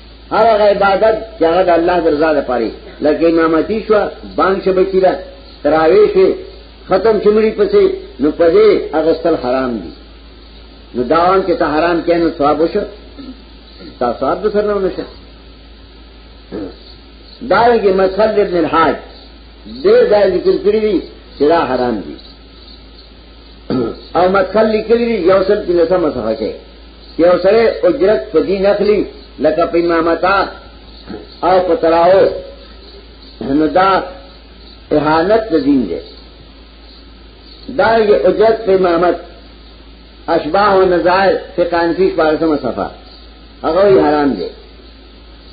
هر هغه عبادت چې هغه د الله د رضا لپاره لکه امامتی شو بانګ شبکیلا تراوی شو ختم شمری پسې نو پدې هغه ستل حرام دي نو داوان کې ته حرام کینو ثواب وشو تا ثواب د سره نه شو داوی کې مسخد ابن الحاج دې ځای ذکر کړی دي چې دا حرام دي او مدخل لیکلی دی یو سل پی لسم صفحه کې یو سره اجرت په دین اخلي لکه په امامتا او په تراو نو دا اهانت د دین دی دا یې اجرت په امامت اشباح و نظائر فقان فی پارسم صفحه هغه حرام دی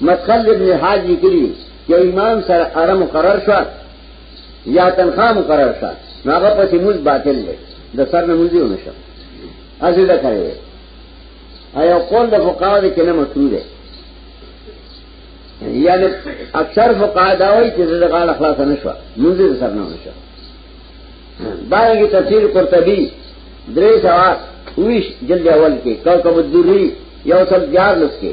مدخل ابن حاج لیکلی یو امام سره ارم قرار شو یا تنخواه مقرر شا نو هغه پسې موز باطل دی د سر نه موزي ونشو ازیده کړی دی ایا قول د فقها دی کنه مکروه دی یعنی اکثر فقها دا وایي چې د غاړه خلاص نه شو موز د سر نه ونشو دارنګه تفسیر قرطبی درې سوا ویش جلد اول کې کوكب الدری یو سل دیار لس کې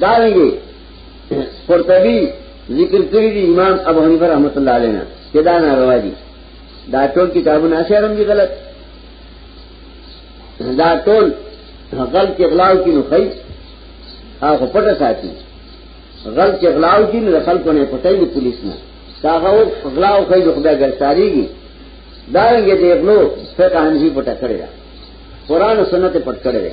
دارنګي قرطبي ذکر کړی دی امام ابو حنیفه رحمۃ اللہ علیہ نے کہ دا ناروا دي دا ټول کتابونه اشعارم دي غلط دا ټول غلط اغلاو کی نو خی هغه پټه ساتي غلط اغلاو کی نو خلکو نه پټه دي پولیس نه هغه اغلاو خی د خدای ګرځاريږي دا رنګه دی غلو فقہ هنځي پټه کړی دا قران او سنت پټ کړی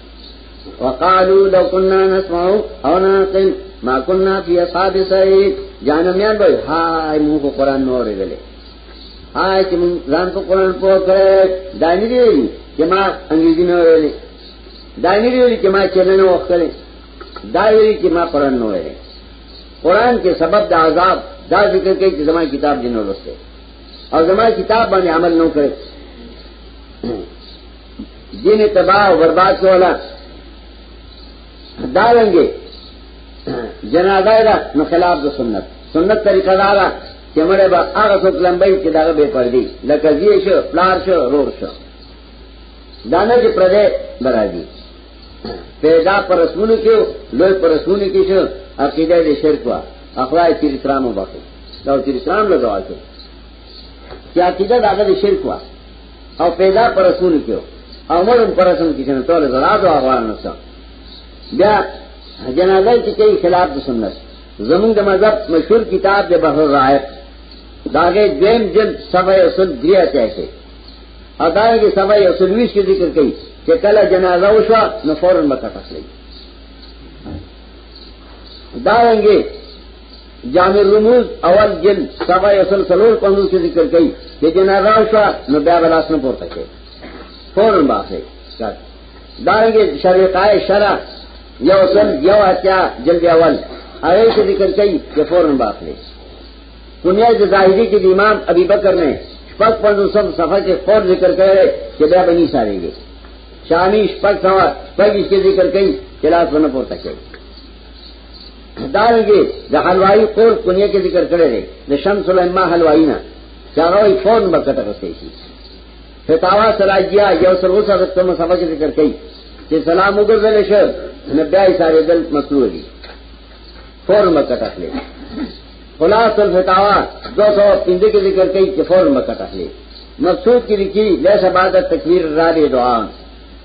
وقالو لو كنا نسمع او ناقل ما كنا في اصحاب سعيد جانا ميان بھائی ہائے منہ کو قرآن نور گلے ہائے کہ من زان کو قرآن پو کرے دانی دیلی کہ ما انگریزی نور گلے دانی دیلی کہ ما چلن وقت کرے دایری کی ما قرآن نو ہے قرآن کے سبب دا عذاب دا ذکر کے کہ زمان کتاب جنہوں رستے اور زمان کتاب بانے عمل نو کرے دین تباہ و برباد کولا دارنگے جنازہ دا نو خلاف دا سنت سنت طریقہ دارا کہ مڑے با آغا سوک لمبئی کہ داغا بے پردی لکہ زیر شو پلار شو رور شو دانا چی پردے برا دی پیدا پر رسمونو کیو لوی پر رسمونو کی شو عقیدہ دے شرک وا اخلائی تیر اسلام و باقی داو تیر اسلام لگوا کیو چی عقیدہ داغا دے شرک وا او پیدا پر رسول کیو او مړ پر رسول کی جن تول زراد او اغوان نو بیا جنازه کی کوي خلاف د سنت زمون د مذهب مشهور کتاب د بحر رائق داغه دیم جن سبع اصل دریا ته شي اداغه کی سبع اصل ویش کی ذکر کوي چې کله جنازه وشو نو فورن مکه تخلی داونګي جامع رموز اول جل سبا یسل سلور پندوس کی ذکر کئی کہ جنازہ شوا نو بیا بلاس نہ پورتا کئی فوراً باقی دارنگے شرقائے شرع یو سل یو اتیا جلد اول اگر سے ذکر کئی کہ فوراً باقی کنیا سے ظاہری کی امام ابی بکر نے شپک پندو سم صفحہ کے فور ذکر کر رہے کہ بیا بنی سارے گے شامی شپک سوا شپک اس کے ذکر کئی چلاس بنا پورتا کئی دارنګه د حلوائی قول کونیه کې ذکر کړی دی د شمس الایما حلوائی نه چاغه یې فون بکټه غسې شي فتاوا سراجیا یو سر اوسه د کوم سبق ذکر کړي چې سلام وګرځل شه نه بیا یې ساري دل مسرور دي فون بکټه اخلي خلاص الفتاوا 205 کې ذکر کړي چې فون بکټه اخلي مقصود کې لیکي لیسه بعد تکبیر را دي دعا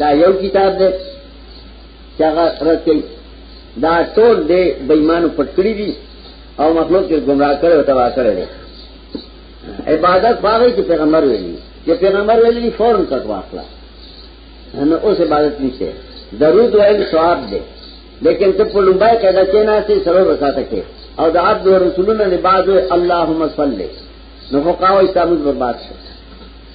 دا یو کتاب دی چې هغه رد کوي دا ټول دی بېمانو پټ کړی دي او مخلوق یې گمراه کړي او تباہ کړي دي عبادت باغې چې پیغمبر ویلي چې پیغمبر ویلي فورن کټ واخلا نو اوس عبادت نشته درود وایل ثواب دی لیکن ته په لومبای قاعده کې نه سي سره رساته کې او د عبد رسولنا لبعض اللهم صلی نو فقاوی تابوت برباد شو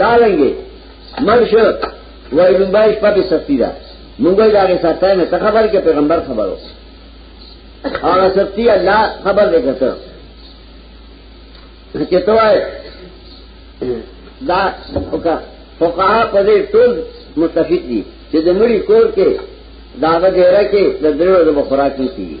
دارنګي مرشه وای لومبای شپه په سختی ده مونږ یې داګه ساتای نه خبر کې پیغمبر خبرو هغه سختی الله خبر دې کته چې ته وای دا وکا فقها په دې ټول متفق دي چې د مړي کور کې داغه ډیره کې د درو د بخورا کې کیږي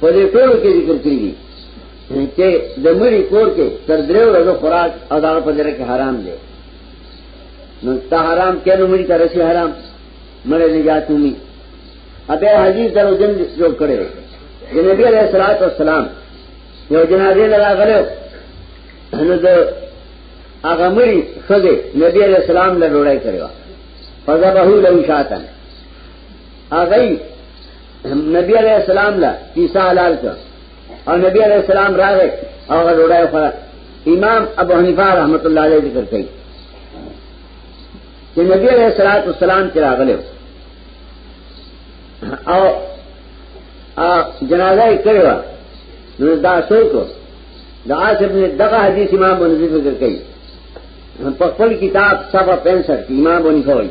په دې ټولو کې ذکر کړی چې د مړي کور کې تر درې ورځې خوراک او دا په دې کې حرام دی نو تا حرام کینو مړي تر شي حرام مړې نه جاتونی ابه حدیث درو جن جوړ کړي چې نبی عليه الصلاه والسلام یو جنازه لراغلو نو د هغه مړي خدای نبی عليه السلام له ډوړای کړو فذبحوا له شاتن هغه نبی علیہ السلام لا کیسه حلال کړ او نبی علیہ السلام راغی او هغه ډوډۍ خوړه امام ابو حنیفه رحمۃ اللہ علیہ ذکر کوي چې نبی علیہ الصلوۃ والسلام چې راغله او ا جنازه یې کړو نو دا سوی کو دا عاصب نے دغه حدیث امام بنزی ذکر کوي په خپل کتاب صفحه 65 امام بنزی کوي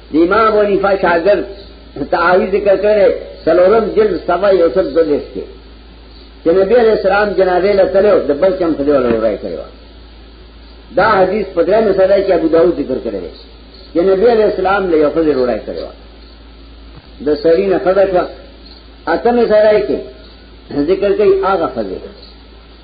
د امام ابو حنیفه شاګرد تعاوی ذکر کړي سلورم جلد سبا یو څل دلیس کې چې نبی علیہ السلام جنازه له تلو د بل چم خدای ولا ورای کړو دا حدیث په درې مسله کې ابو داود ذکر کړی دی چې نبی علیہ السلام له یو خدای ورای کړو د سړی نه خدای اتمه سره کې ذکر کوي هغه خدای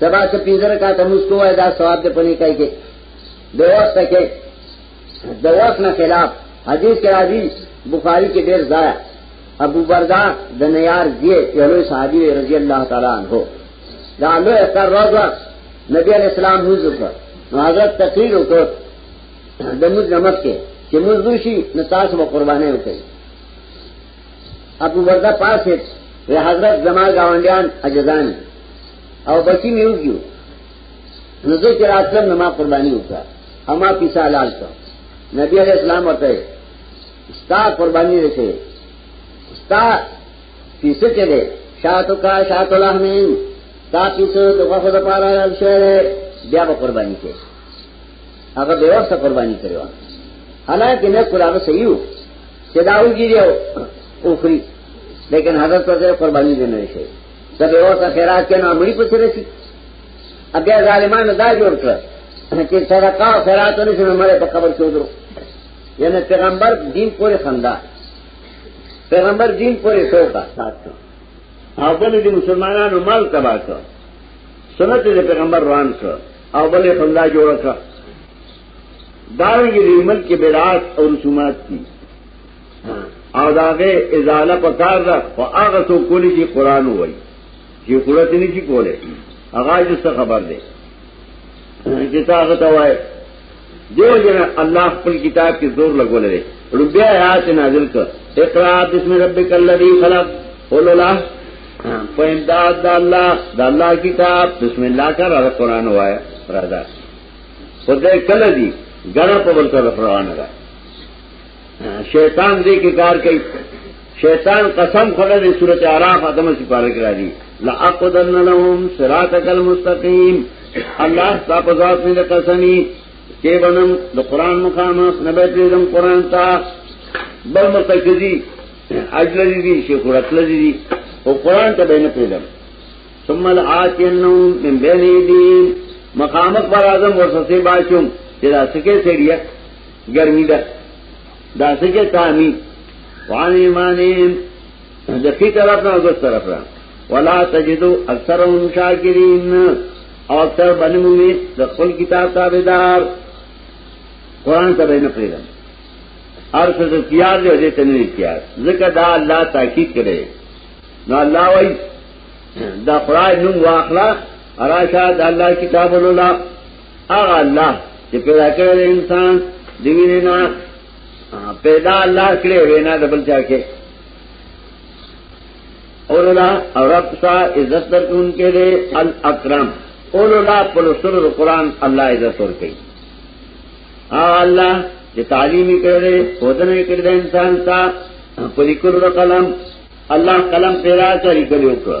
سبا چې پینځه رکعاته موږ کوه دا ثواب دې پني کوي کې د وخت کې د وخت نه خلاف حدیث کې راځي بخاری کې ډېر ځای ابو بردا د نیار دی یو لوی صحابي رضی الله تعالی عنہ دا لوی اثر راځه نبی علیہ السلام موږ وکړ نو حضرت تقریر وکړ د موږ نمک کې چې موږ دوشي نو تاسو به قرباني وکړي ابو برده پاسید وی حضرت زما گاونډیان اجزان او بچی مې وګیو نو زه چې راتلم نو ما قرباني وکړه او ما پیسه حلال کړ نبی علیہ السلام ورته ستا قرباني رسې ستا پیسه چې ده شاتو کا شاتو لحمین تا پیسه دغه خو د پاره شوه بیا به قرباني کوي هغه به وسه قرباني کړو حالانکه نه قرآن صحیح وو چې دا وګړي او خري لیکن حضرت پر قرباني دي نه شي دا به وسه خیرات کنه امري پڅ رسی بیا ظالمان دا جوړ کړ چې صدقه او خیرات نه شنو مړ په قبر کې ودرو یعنی پیغمبر دین پورې خندا پیغمبر دین پورې ټوکا ساتو او بل دي مسلمانانو مال تباہ کړ سنت دې پیغمبر روان کړ او بل خندا جوړ کړه دارنګ دې ملک کې بدعات او رسومات دي او داغه ازاله پکار ده او هغه څو کولی چې قران وایي چې قرات نه شي کوله هغه څه خبر ده چې تاسو ته وایي دیو جنا الله خپل کتاب کې زور لګولې دی ربیا آیات نازل کړ اقرا بسم ربک الذی خلق قول الله په امداد د الله د الله کتاب بسم الله کا را قرآن وایا راځه خدای کله دی ګڼه په بل طرف روانه ده شیطان دې کې کار کوي شیطان قسم خورا دې سورۃ اعراف ادم سي پاره کرا دي لا اقدن لهم صراطك المستقيم الله تاسو ذات دې قسمي چې بنم د قران مخامخ نه به دې قران تا بل مرتکزي اجل دي شیخ رتل دي او قران ته به نه پیدم ثم العاتنهم من بين ايديهم مخامخ بر اعظم ورسته باچوم چې دا سکه سړیا گرمی دا دا سکے تامی وعن ایمانیم دقی طرف نا اگر طرف را ولا تجدو اکثر هم شاکرین او اکثر بنموی دخل کتاب تابدار قرآن تا بین پریدن ارس تا تیار دے وزی تنوی تیار ذکر دا اللہ تاکید کرے نو اللہ وی دا قرآن نم واخلا اراشا دا اللہ کتاب اللہ هغه الله چې پیدا کړی انسان دی وینا پیدا الله کړی وینا د بل چا کې اولا او رب سا عزت درکون کے لئے الاکرم اولا پلسل القرآن اللہ عزت ورکی آو اللہ جی تعلیمی کردے خودنے کردے انسان تا پلیکل قلم اللہ قلم پیرا چا لکلی اکرہ